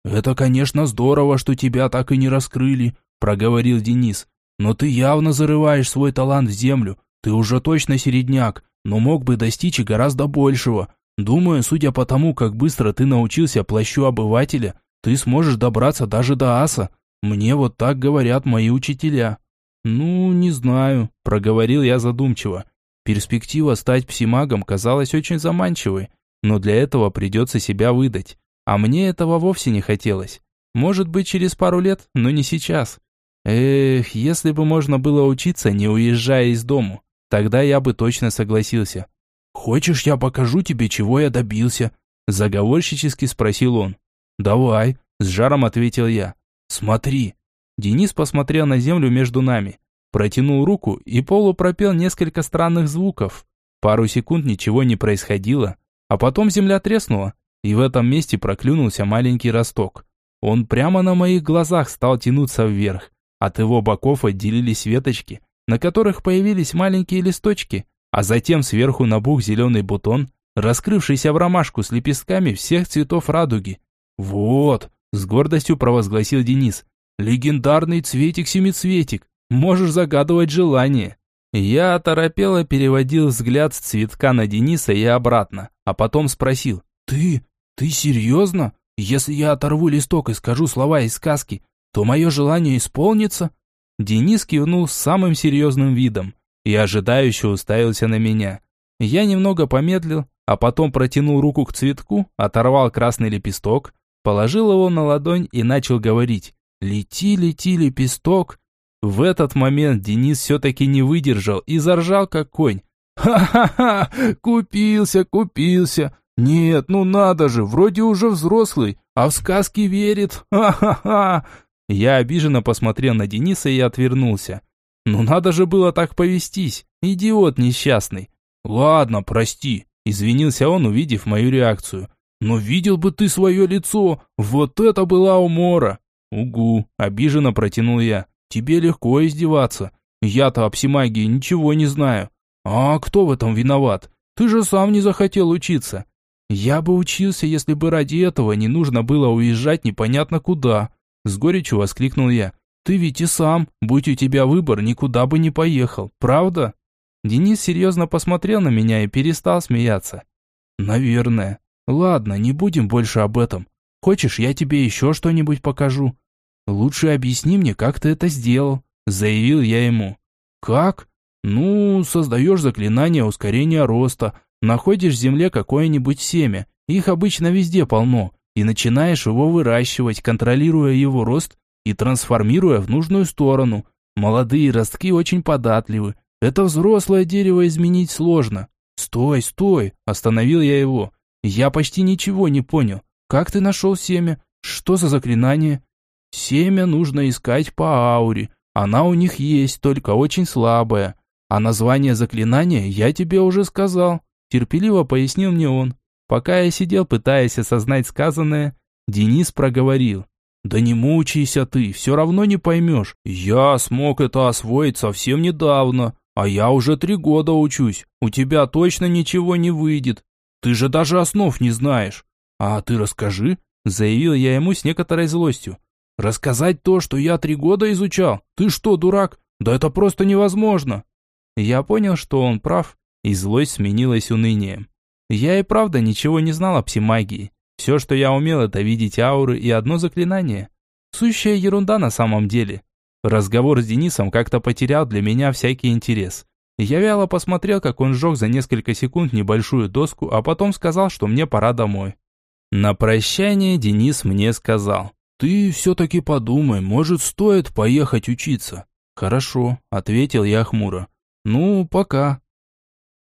«Это, конечно, здорово, что тебя так и не раскрыли», проговорил Денис. Но ты явно зарываешь свой талант в землю. Ты уже точно середняк, но мог бы достичь и гораздо большего. Думаю, судя по тому, как быстро ты научился плащу обывателя, ты сможешь добраться даже до аса. Мне вот так говорят мои учителя. Ну, не знаю, проговорил я задумчиво. Перспектива стать псимагом казалась очень заманчивой, но для этого придется себя выдать. А мне этого вовсе не хотелось. Может быть, через пару лет, но не сейчас. Эх, если бы можно было учиться, не уезжая из дому, тогда я бы точно согласился. «Хочешь, я покажу тебе, чего я добился?» Заговорщически спросил он. «Давай», – с жаром ответил я. «Смотри». Денис посмотрел на землю между нами, протянул руку и полупропел несколько странных звуков. Пару секунд ничего не происходило, а потом земля треснула, и в этом месте проклюнулся маленький росток. Он прямо на моих глазах стал тянуться вверх. От его боков отделились веточки, на которых появились маленькие листочки, а затем сверху набух зеленый бутон, раскрывшийся в ромашку с лепестками всех цветов радуги. «Вот!» – с гордостью провозгласил Денис. «Легендарный цветик-семицветик! Можешь загадывать желание!» Я оторопело переводил взгляд с цветка на Дениса и обратно, а потом спросил. «Ты? Ты серьезно? Если я оторву листок и скажу слова из сказки, то мое желание исполнится?» Денис кивнул с самым серьезным видом и ожидающе уставился на меня. Я немного помедлил, а потом протянул руку к цветку, оторвал красный лепесток, положил его на ладонь и начал говорить «Лети, лети, лепесток». В этот момент Денис все-таки не выдержал и заржал, как конь. «Ха-ха-ха! Купился, купился! Нет, ну надо же, вроде уже взрослый, а в сказки верит! Ха-ха-ха!» Я обиженно посмотрел на Дениса и отвернулся. «Ну надо же было так повестись! Идиот несчастный!» «Ладно, прости», – извинился он, увидев мою реакцию. «Но видел бы ты свое лицо! Вот это была умора!» «Угу», – обиженно протянул я. «Тебе легко издеваться. Я-то о псимагии ничего не знаю. А кто в этом виноват? Ты же сам не захотел учиться». «Я бы учился, если бы ради этого не нужно было уезжать непонятно куда», – с горечью воскликнул я. «Ты ведь и сам, будь у тебя выбор, никуда бы не поехал, правда?» Денис серьезно посмотрел на меня и перестал смеяться. «Наверное. Ладно, не будем больше об этом. Хочешь, я тебе еще что-нибудь покажу? Лучше объясни мне, как ты это сделал», – заявил я ему. «Как? Ну, создаешь заклинание ускорения роста, находишь в земле какое-нибудь семя, их обычно везде полно, и начинаешь его выращивать, контролируя его рост и трансформируя в нужную сторону. Молодые ростки очень податливы, это взрослое дерево изменить сложно. Стой, стой, остановил я его. Я почти ничего не понял. Как ты нашел семя? Что за заклинание? Семя нужно искать по ауре. Она у них есть, только очень слабая. А название заклинания я тебе уже сказал. Терпеливо пояснил мне он. Пока я сидел, пытаясь осознать сказанное, Денис проговорил. «Да не мучайся ты, все равно не поймешь. Я смог это освоить совсем недавно. А я уже три года учусь. У тебя точно ничего не выйдет. Ты же даже основ не знаешь. А ты расскажи, заявил я ему с некоторой злостью. Рассказать то, что я три года изучал? Ты что, дурак? Да это просто невозможно. Я понял, что он прав, и злость сменилась унынием. Я и правда ничего не знал о псимагии. Все, что я умел, это видеть ауры и одно заклинание. Сущая ерунда на самом деле. Разговор с Денисом как-то потерял для меня всякий интерес. Я вяло посмотрел, как он сжег за несколько секунд небольшую доску, а потом сказал, что мне пора домой. На прощание Денис мне сказал, «Ты все-таки подумай, может, стоит поехать учиться?» «Хорошо», — ответил я хмуро. «Ну, пока».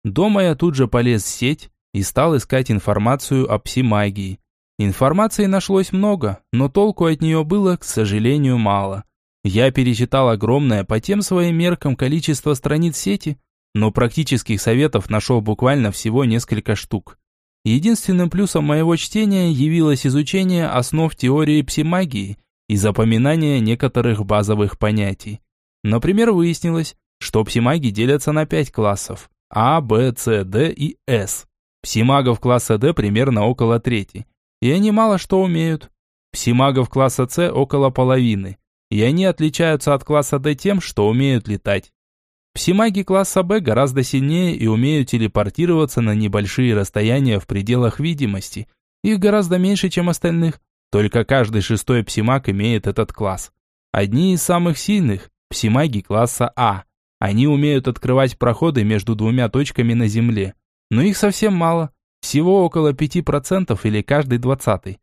Дома я тут же полез в сеть и стал искать информацию о псимагии. Информации нашлось много, но толку от нее было, к сожалению, мало. Я перечитал огромное по тем своим меркам количество страниц сети, но практических советов нашел буквально всего несколько штук. Единственным плюсом моего чтения явилось изучение основ теории псимагии и запоминание некоторых базовых понятий. Например, выяснилось, что псимаги делятся на пять классов – А, Б, С, Д и С. Псимагов класса D примерно около трети, и они мало что умеют. Псимагов класса С около половины – и они отличаются от класса D тем, что умеют летать. Псимаги класса Б гораздо сильнее и умеют телепортироваться на небольшие расстояния в пределах видимости. Их гораздо меньше, чем остальных. Только каждый шестой псимаг имеет этот класс. Одни из самых сильных – псимаги класса А. Они умеют открывать проходы между двумя точками на Земле. Но их совсем мало. Всего около 5% или каждый двадцатый.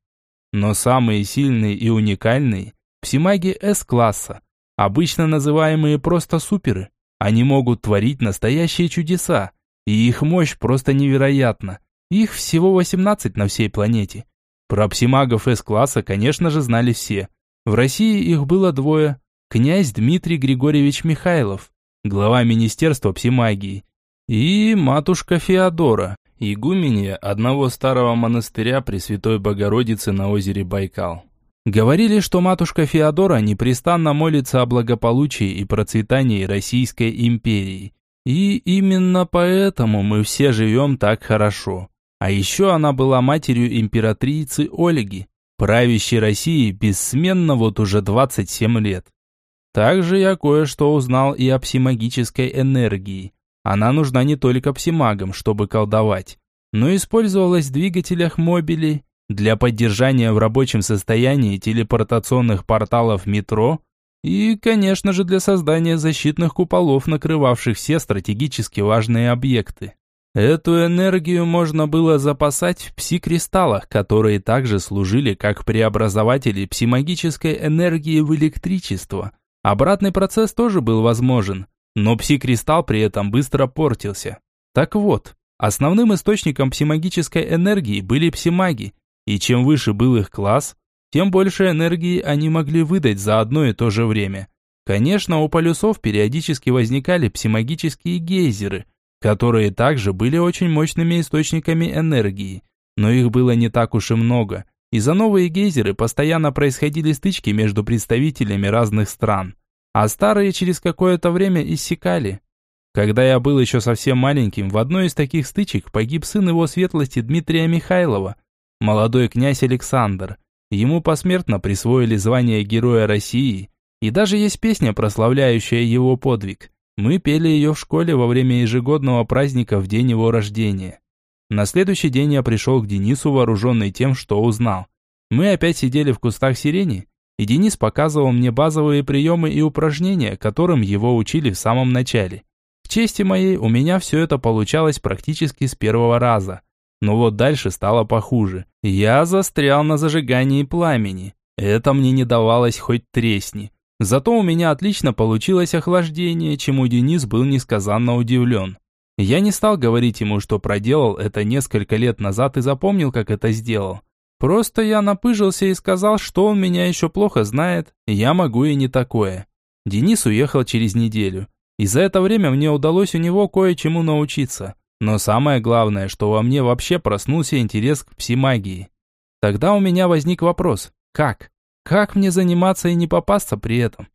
Но самые сильные и уникальные – псимаги С-класса, обычно называемые просто суперы. Они могут творить настоящие чудеса, и их мощь просто невероятна. Их всего 18 на всей планете. Про псимагов С-класса, конечно же, знали все. В России их было двое. Князь Дмитрий Григорьевич Михайлов, глава Министерства псимагии, и матушка Феодора, игуменья одного старого монастыря Пресвятой Богородицы на озере Байкал. Говорили, что матушка Феодора непрестанно молится о благополучии и процветании Российской империи. И именно поэтому мы все живем так хорошо. А еще она была матерью императрицы Ольги, правящей Россией бессменно вот уже 27 лет. Также я кое-что узнал и о псимагической энергии. Она нужна не только псимагам, чтобы колдовать, но использовалась в двигателях мобилей, для поддержания в рабочем состоянии телепортационных порталов метро и, конечно же, для создания защитных куполов, накрывавших все стратегически важные объекты. Эту энергию можно было запасать в пси-кристаллах, которые также служили как преобразователи псимагической энергии в электричество. Обратный процесс тоже был возможен, но пси-кристалл при этом быстро портился. Так вот, основным источником псимагической энергии были псимаги, и чем выше был их класс, тем больше энергии они могли выдать за одно и то же время. Конечно, у полюсов периодически возникали псимагические гейзеры, которые также были очень мощными источниками энергии, но их было не так уж и много. И за новые гейзеры постоянно происходили стычки между представителями разных стран, а старые через какое-то время иссякали. Когда я был еще совсем маленьким, в одной из таких стычек погиб сын его светлости Дмитрия Михайлова, молодой князь Александр. Ему посмертно присвоили звание Героя России, и даже есть песня, прославляющая его подвиг. Мы пели ее в школе во время ежегодного праздника в день его рождения. На следующий день я пришел к Денису, вооруженный тем, что узнал. Мы опять сидели в кустах сирени, и Денис показывал мне базовые приемы и упражнения, которым его учили в самом начале. К чести моей, у меня все это получалось практически с первого раза. Но вот дальше стало похуже. Я застрял на зажигании пламени. Это мне не давалось хоть тресни. Зато у меня отлично получилось охлаждение, чему Денис был несказанно удивлен. Я не стал говорить ему, что проделал это несколько лет назад и запомнил, как это сделал. Просто я напыжился и сказал, что он меня еще плохо знает, я могу и не такое. Денис уехал через неделю. И за это время мне удалось у него кое-чему научиться. Но самое главное, что во мне вообще проснулся интерес к псимагии. Тогда у меня возник вопрос, как? Как мне заниматься и не попасться при этом?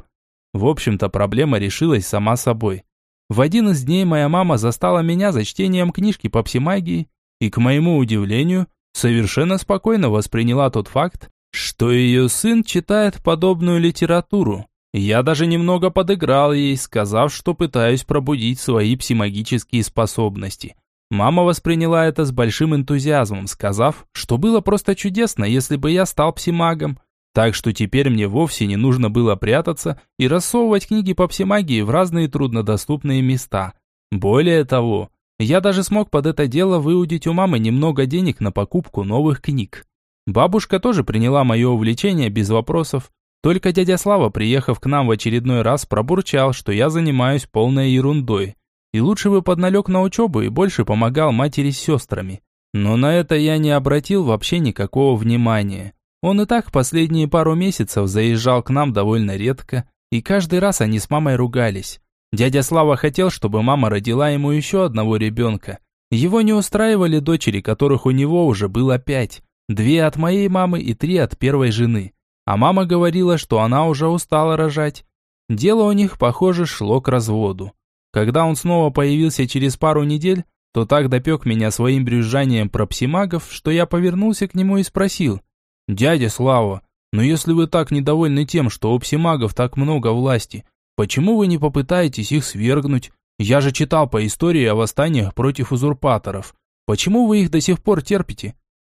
В общем-то, проблема решилась сама собой. В один из дней моя мама застала меня за чтением книжки по псимагии и, к моему удивлению, совершенно спокойно восприняла тот факт, что ее сын читает подобную литературу. Я даже немного подыграл ей, сказав, что пытаюсь пробудить свои псимагические способности. Мама восприняла это с большим энтузиазмом, сказав, что было просто чудесно, если бы я стал псимагом. Так что теперь мне вовсе не нужно было прятаться и рассовывать книги по псимагии в разные труднодоступные места. Более того, я даже смог под это дело выудить у мамы немного денег на покупку новых книг. Бабушка тоже приняла мое увлечение без вопросов, только дядя Слава, приехав к нам в очередной раз, пробурчал, что я занимаюсь полной ерундой. И лучше бы подналег на учебу и больше помогал матери с сестрами. Но на это я не обратил вообще никакого внимания. Он и так последние пару месяцев заезжал к нам довольно редко, и каждый раз они с мамой ругались. Дядя Слава хотел, чтобы мама родила ему еще одного ребенка. Его не устраивали дочери, которых у него уже было пять. Две от моей мамы и три от первой жены. А мама говорила, что она уже устала рожать. Дело у них, похоже, шло к разводу. Когда он снова появился через пару недель, то так допек меня своим брюзжанием про псимагов, что я повернулся к нему и спросил. «Дядя Слава, но если вы так недовольны тем, что у псимагов так много власти, почему вы не попытаетесь их свергнуть? Я же читал по истории о восстаниях против узурпаторов. Почему вы их до сих пор терпите?»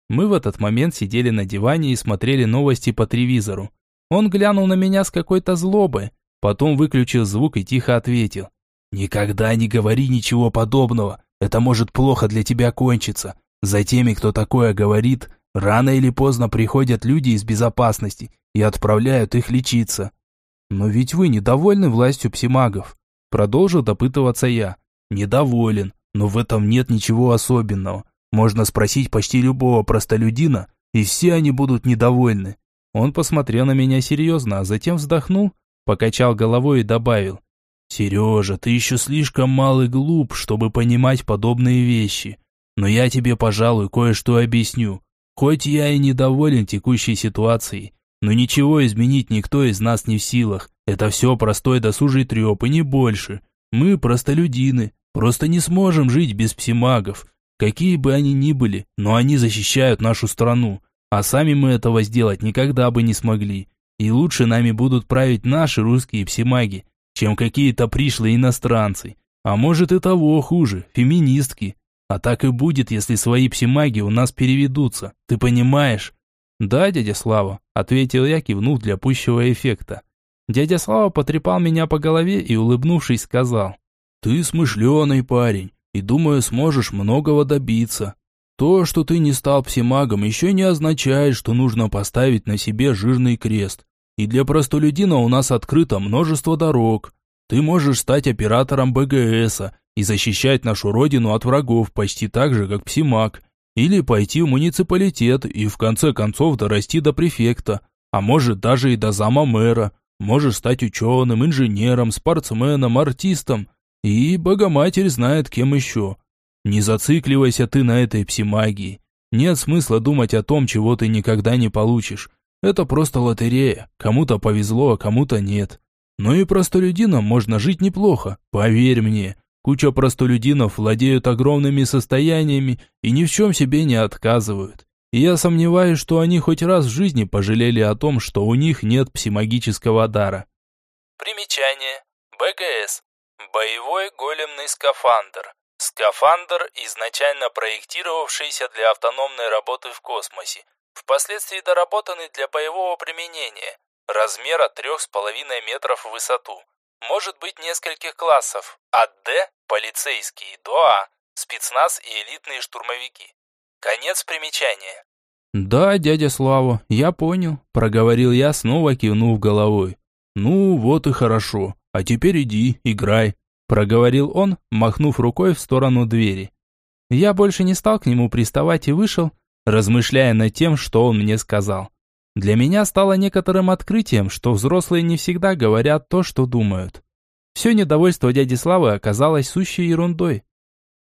Мы в этот момент сидели на диване и смотрели новости по телевизору. Он глянул на меня с какой-то злобой, потом выключил звук и тихо ответил. Никогда не говори ничего подобного. Это может плохо для тебя кончиться. За теми, кто такое говорит, рано или поздно приходят люди из безопасности и отправляют их лечиться. Но ведь вы недовольны властью псимагов. Продолжил допытываться я. Недоволен, но в этом нет ничего особенного. Можно спросить почти любого простолюдина, и все они будут недовольны. Он посмотрел на меня серьезно, а затем вздохнул, покачал головой и добавил. «Сережа, ты еще слишком мал и глуп, чтобы понимать подобные вещи. Но я тебе, пожалуй, кое-что объясню. Хоть я и недоволен текущей ситуацией, но ничего изменить никто из нас не в силах. Это все простой досужий треп и не больше. Мы простолюдины, просто не сможем жить без псимагов. Какие бы они ни были, но они защищают нашу страну. А сами мы этого сделать никогда бы не смогли. И лучше нами будут править наши русские псимаги, чем какие-то пришлые иностранцы. А может и того хуже, феминистки. А так и будет, если свои псимаги у нас переведутся. Ты понимаешь? Да, дядя Слава, ответил я, кивнув для пущего эффекта. Дядя Слава потрепал меня по голове и, улыбнувшись, сказал. Ты смышленый парень, и думаю, сможешь многого добиться. То, что ты не стал псимагом, еще не означает, что нужно поставить на себе жирный крест. И для простолюдина у нас открыто множество дорог. Ты можешь стать оператором БГСа и защищать нашу родину от врагов почти так же, как псимаг. Или пойти в муниципалитет и в конце концов дорасти до префекта, а может даже и до зама мэра. Можешь стать ученым, инженером, спортсменом, артистом. И Богоматерь знает кем еще. Не зацикливайся ты на этой псимагии. Нет смысла думать о том, чего ты никогда не получишь. Это просто лотерея. Кому-то повезло, а кому-то нет. Но и простолюдинам можно жить неплохо, поверь мне. Куча простолюдинов владеют огромными состояниями и ни в чем себе не отказывают. И я сомневаюсь, что они хоть раз в жизни пожалели о том, что у них нет псимагического дара. Примечание. БГС. Боевой големный скафандр. Скафандр, изначально проектировавшийся для автономной работы в космосе, впоследствии доработанный для боевого применения, размера 3,5 метров в высоту. Может быть нескольких классов, от Д – полицейские, до А – спецназ и элитные штурмовики. Конец примечания. «Да, дядя Слава, я понял», – проговорил я, снова кивнув головой. «Ну, вот и хорошо. А теперь иди, играй проговорил он, махнув рукой в сторону двери. Я больше не стал к нему приставать и вышел, размышляя над тем, что он мне сказал. Для меня стало некоторым открытием, что взрослые не всегда говорят то, что думают. Все недовольство дяди Славы оказалось сущей ерундой.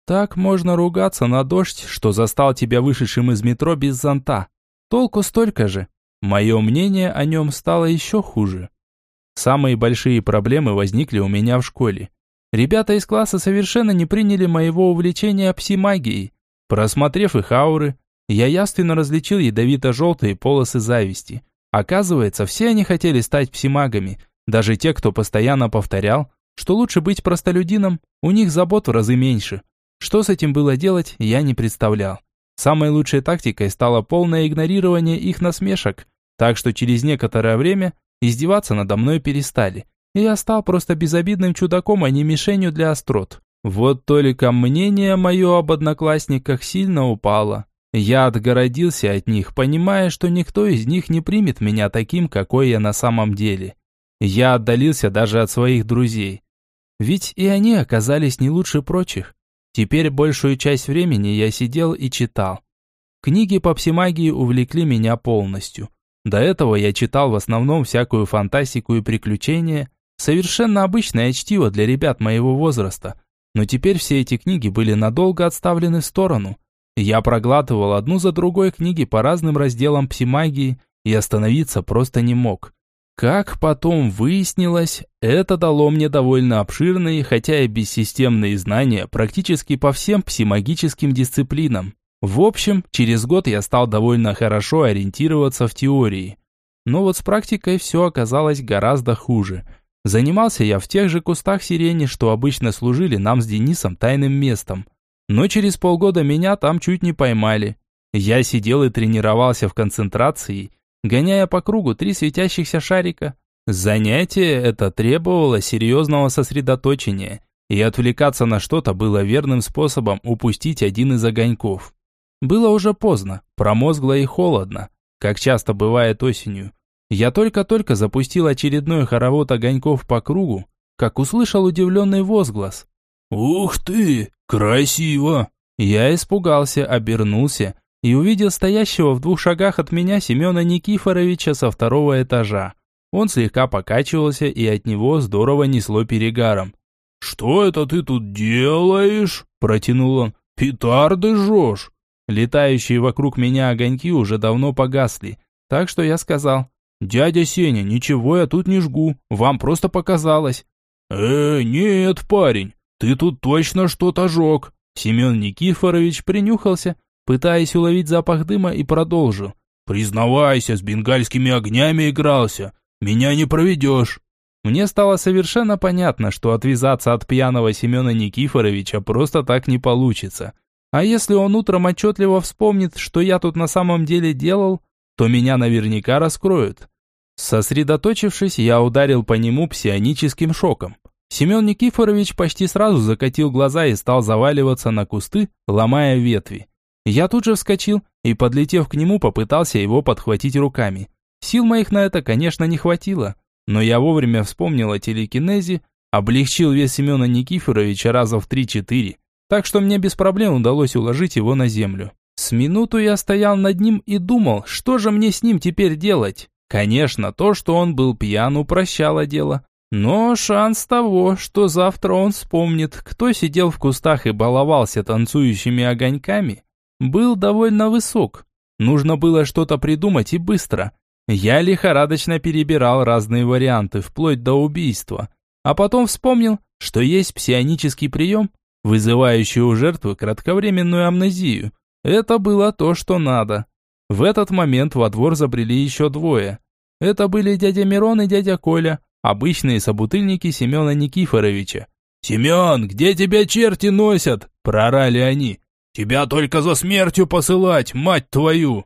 Так можно ругаться на дождь, что застал тебя вышедшим из метро без зонта. Толку столько же. Мое мнение о нем стало еще хуже. Самые большие проблемы возникли у меня в школе. Ребята из класса совершенно не приняли моего увлечения пси-магией. Просмотрев их ауры, я явственно различил ядовито-желтые полосы зависти. Оказывается, все они хотели стать псимагами, даже те, кто постоянно повторял, что лучше быть простолюдином, у них забот в разы меньше. Что с этим было делать, я не представлял. Самой лучшей тактикой стало полное игнорирование их насмешек, так что через некоторое время издеваться надо мной перестали и я стал просто безобидным чудаком, а не мишенью для острот. Вот только мнение мое об одноклассниках сильно упало. Я отгородился от них, понимая, что никто из них не примет меня таким, какой я на самом деле. Я отдалился даже от своих друзей. Ведь и они оказались не лучше прочих. Теперь большую часть времени я сидел и читал. Книги по псимагии увлекли меня полностью. До этого я читал в основном всякую фантастику и приключения, Совершенно обычное чтиво для ребят моего возраста. Но теперь все эти книги были надолго отставлены в сторону. Я проглатывал одну за другой книги по разным разделам псимагии и остановиться просто не мог. Как потом выяснилось, это дало мне довольно обширные, хотя и бессистемные знания практически по всем псимагическим дисциплинам. В общем, через год я стал довольно хорошо ориентироваться в теории. Но вот с практикой все оказалось гораздо хуже – Занимался я в тех же кустах сирени, что обычно служили нам с Денисом тайным местом. Но через полгода меня там чуть не поймали. Я сидел и тренировался в концентрации, гоняя по кругу три светящихся шарика. Занятие это требовало серьезного сосредоточения, и отвлекаться на что-то было верным способом упустить один из огоньков. Было уже поздно, промозгло и холодно, как часто бывает осенью. Я только-только запустил очередной хоровод огоньков по кругу, как услышал удивленный возглас. «Ух ты, красиво!» Я испугался, обернулся и увидел стоящего в двух шагах от меня Семена Никифоровича со второго этажа. Он слегка покачивался, и от него здорово несло перегаром. «Что это ты тут делаешь?» – протянул он. «Петарды жжешь?» Летающие вокруг меня огоньки уже давно погасли, так что я сказал, «Дядя Сеня, ничего я тут не жгу, вам просто показалось». «Э, нет, парень, ты тут точно что-то жег». Семен Никифорович принюхался, пытаясь уловить запах дыма и продолжил. «Признавайся, с бенгальскими огнями игрался. Меня не проведешь». Мне стало совершенно понятно, что отвязаться от пьяного Семена Никифоровича просто так не получится. А если он утром отчетливо вспомнит, что я тут на самом деле делал, то меня наверняка раскроют. Сосредоточившись, я ударил по нему псионическим шоком. Семен Никифорович почти сразу закатил глаза и стал заваливаться на кусты, ломая ветви. Я тут же вскочил и, подлетев к нему, попытался его подхватить руками. Сил моих на это, конечно, не хватило, но я вовремя вспомнил о телекинезе, облегчил вес Семена Никифоровича раза в три-четыре, так что мне без проблем удалось уложить его на землю. С минуту я стоял над ним и думал, что же мне с ним теперь делать. Конечно, то, что он был пьян, упрощало дело. Но шанс того, что завтра он вспомнит, кто сидел в кустах и баловался танцующими огоньками, был довольно высок. Нужно было что-то придумать и быстро. Я лихорадочно перебирал разные варианты, вплоть до убийства. А потом вспомнил, что есть псионический прием, вызывающий у жертвы кратковременную амнезию. Это было то, что надо. В этот момент во двор забрели еще двое. Это были дядя Мирон и дядя Коля, обычные собутыльники Семена Никифоровича. «Семен, где тебя черти носят?» – прорали они. «Тебя только за смертью посылать, мать твою!»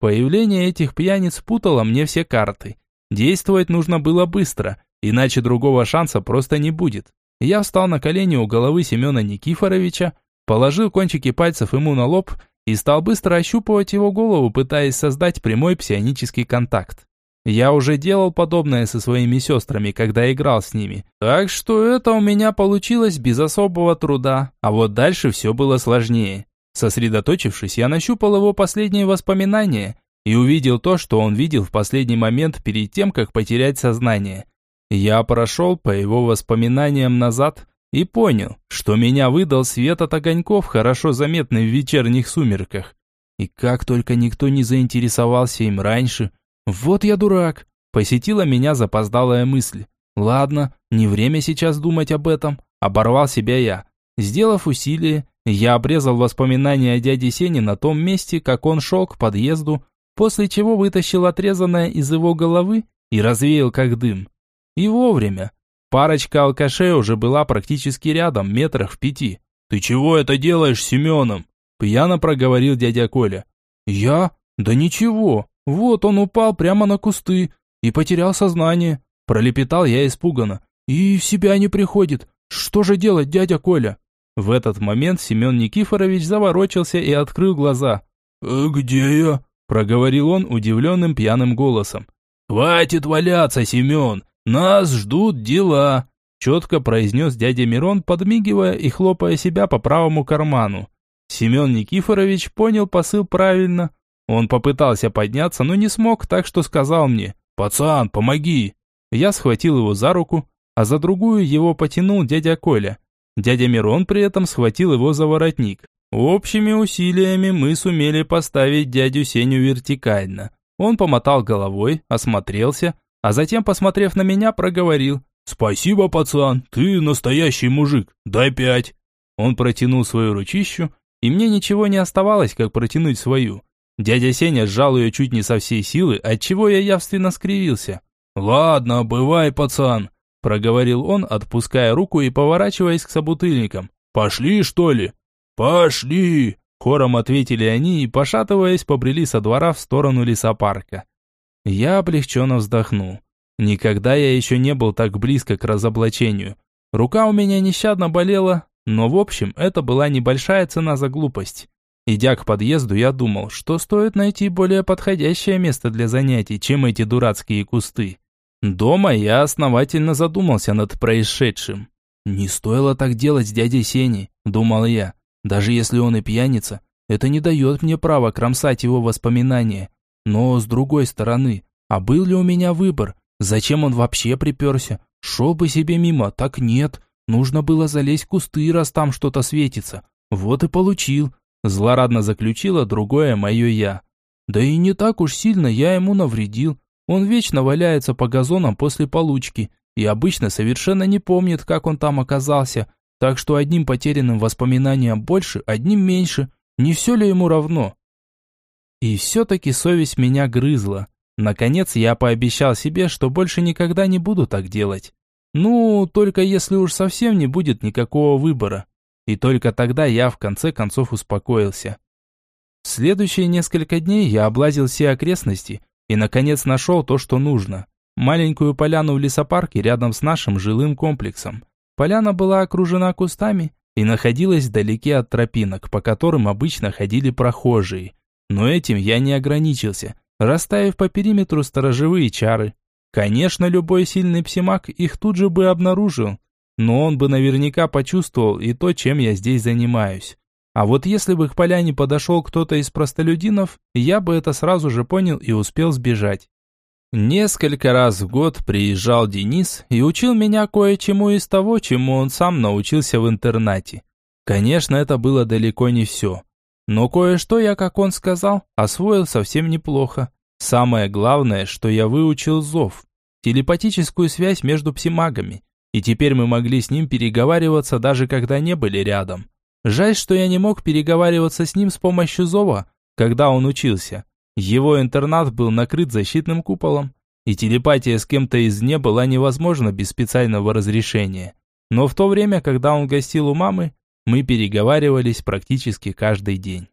Появление этих пьяниц путало мне все карты. Действовать нужно было быстро, иначе другого шанса просто не будет. Я встал на колени у головы Семена Никифоровича, положил кончики пальцев ему на лоб и стал быстро ощупывать его голову, пытаясь создать прямой псионический контакт. Я уже делал подобное со своими сестрами, когда играл с ними. Так что это у меня получилось без особого труда, а вот дальше все было сложнее. Сосредоточившись, я нащупал его последние воспоминания и увидел то, что он видел в последний момент перед тем, как потерять сознание. Я прошел по его воспоминаниям назад и понял, что меня выдал свет от огоньков, хорошо заметный в вечерних сумерках. И как только никто не заинтересовался им раньше, вот я дурак, посетила меня запоздалая мысль. Ладно, не время сейчас думать об этом, оборвал себя я. Сделав усилие, я обрезал воспоминания о дяде Сене на том месте, как он шел к подъезду, после чего вытащил отрезанное из его головы и развеял как дым. И вовремя. Парочка алкашей уже была практически рядом, метрах в пяти. «Ты чего это делаешь с Семеном?» Пьяно проговорил дядя Коля. «Я? Да ничего. Вот он упал прямо на кусты и потерял сознание». Пролепетал я испуганно. «И в себя не приходит. Что же делать, дядя Коля?» В этот момент Семен Никифорович заворочился и открыл глаза. «Э, «Где я?» – проговорил он удивленным пьяным голосом. «Хватит валяться, Семен! Нас ждут дела!» четко произнес дядя Мирон, подмигивая и хлопая себя по правому карману. Семен Никифорович понял посыл правильно. Он попытался подняться, но не смог, так что сказал мне «Пацан, помоги!». Я схватил его за руку, а за другую его потянул дядя Коля. Дядя Мирон при этом схватил его за воротник. Общими усилиями мы сумели поставить дядю Сеню вертикально. Он помотал головой, осмотрелся, а затем, посмотрев на меня, проговорил. «Спасибо, пацан, ты настоящий мужик, дай пять». Он протянул свою ручищу, и мне ничего не оставалось, как протянуть свою. Дядя Сеня сжал ее чуть не со всей силы, отчего я явственно скривился. «Ладно, бывай, пацан», – проговорил он, отпуская руку и поворачиваясь к собутыльникам. «Пошли, что ли?» «Пошли!» – хором ответили они и, пошатываясь, побрели со двора в сторону лесопарка. Я облегченно вздохнул. Никогда я еще не был так близко к разоблачению. Рука у меня нещадно болела, но в общем, это была небольшая цена за глупость. Идя к подъезду, я думал, что стоит найти более подходящее место для занятий, чем эти дурацкие кусты. Дома я основательно задумался над происшедшим. «Не стоило так делать с дядей Сеней», – думал я. «Даже если он и пьяница, это не дает мне права кромсать его воспоминания. Но, с другой стороны, а был ли у меня выбор? Зачем он вообще приперся? Шел бы себе мимо, так нет. Нужно было залезть в кусты, раз там что-то светится. Вот и получил. Злорадно заключила другое мое «я». Да и не так уж сильно я ему навредил. Он вечно валяется по газонам после получки и обычно совершенно не помнит, как он там оказался. Так что одним потерянным воспоминанием больше, одним меньше. Не все ли ему равно? И все-таки совесть меня грызла. Наконец я пообещал себе, что больше никогда не буду так делать. Ну, только если уж совсем не будет никакого выбора. И только тогда я в конце концов успокоился. В следующие несколько дней я облазил все окрестности и наконец нашел то, что нужно. Маленькую поляну в лесопарке рядом с нашим жилым комплексом. Поляна была окружена кустами и находилась вдалеке от тропинок, по которым обычно ходили прохожие. Но этим я не ограничился, расставив по периметру сторожевые чары. Конечно, любой сильный псимак их тут же бы обнаружил, но он бы наверняка почувствовал и то, чем я здесь занимаюсь. А вот если бы к поляне подошел кто-то из простолюдинов, я бы это сразу же понял и успел сбежать. Несколько раз в год приезжал Денис и учил меня кое-чему из того, чему он сам научился в интернате. Конечно, это было далеко не все. Но кое-что я, как он сказал, освоил совсем неплохо. Самое главное, что я выучил зов, телепатическую связь между псимагами, и теперь мы могли с ним переговариваться даже когда не были рядом. Жаль, что я не мог переговариваться с ним с помощью зова, когда он учился. Его интернат был накрыт защитным куполом, и телепатия с кем-то из не была невозможна без специального разрешения. Но в то время, когда он гостил у мамы, мы переговаривались практически каждый день.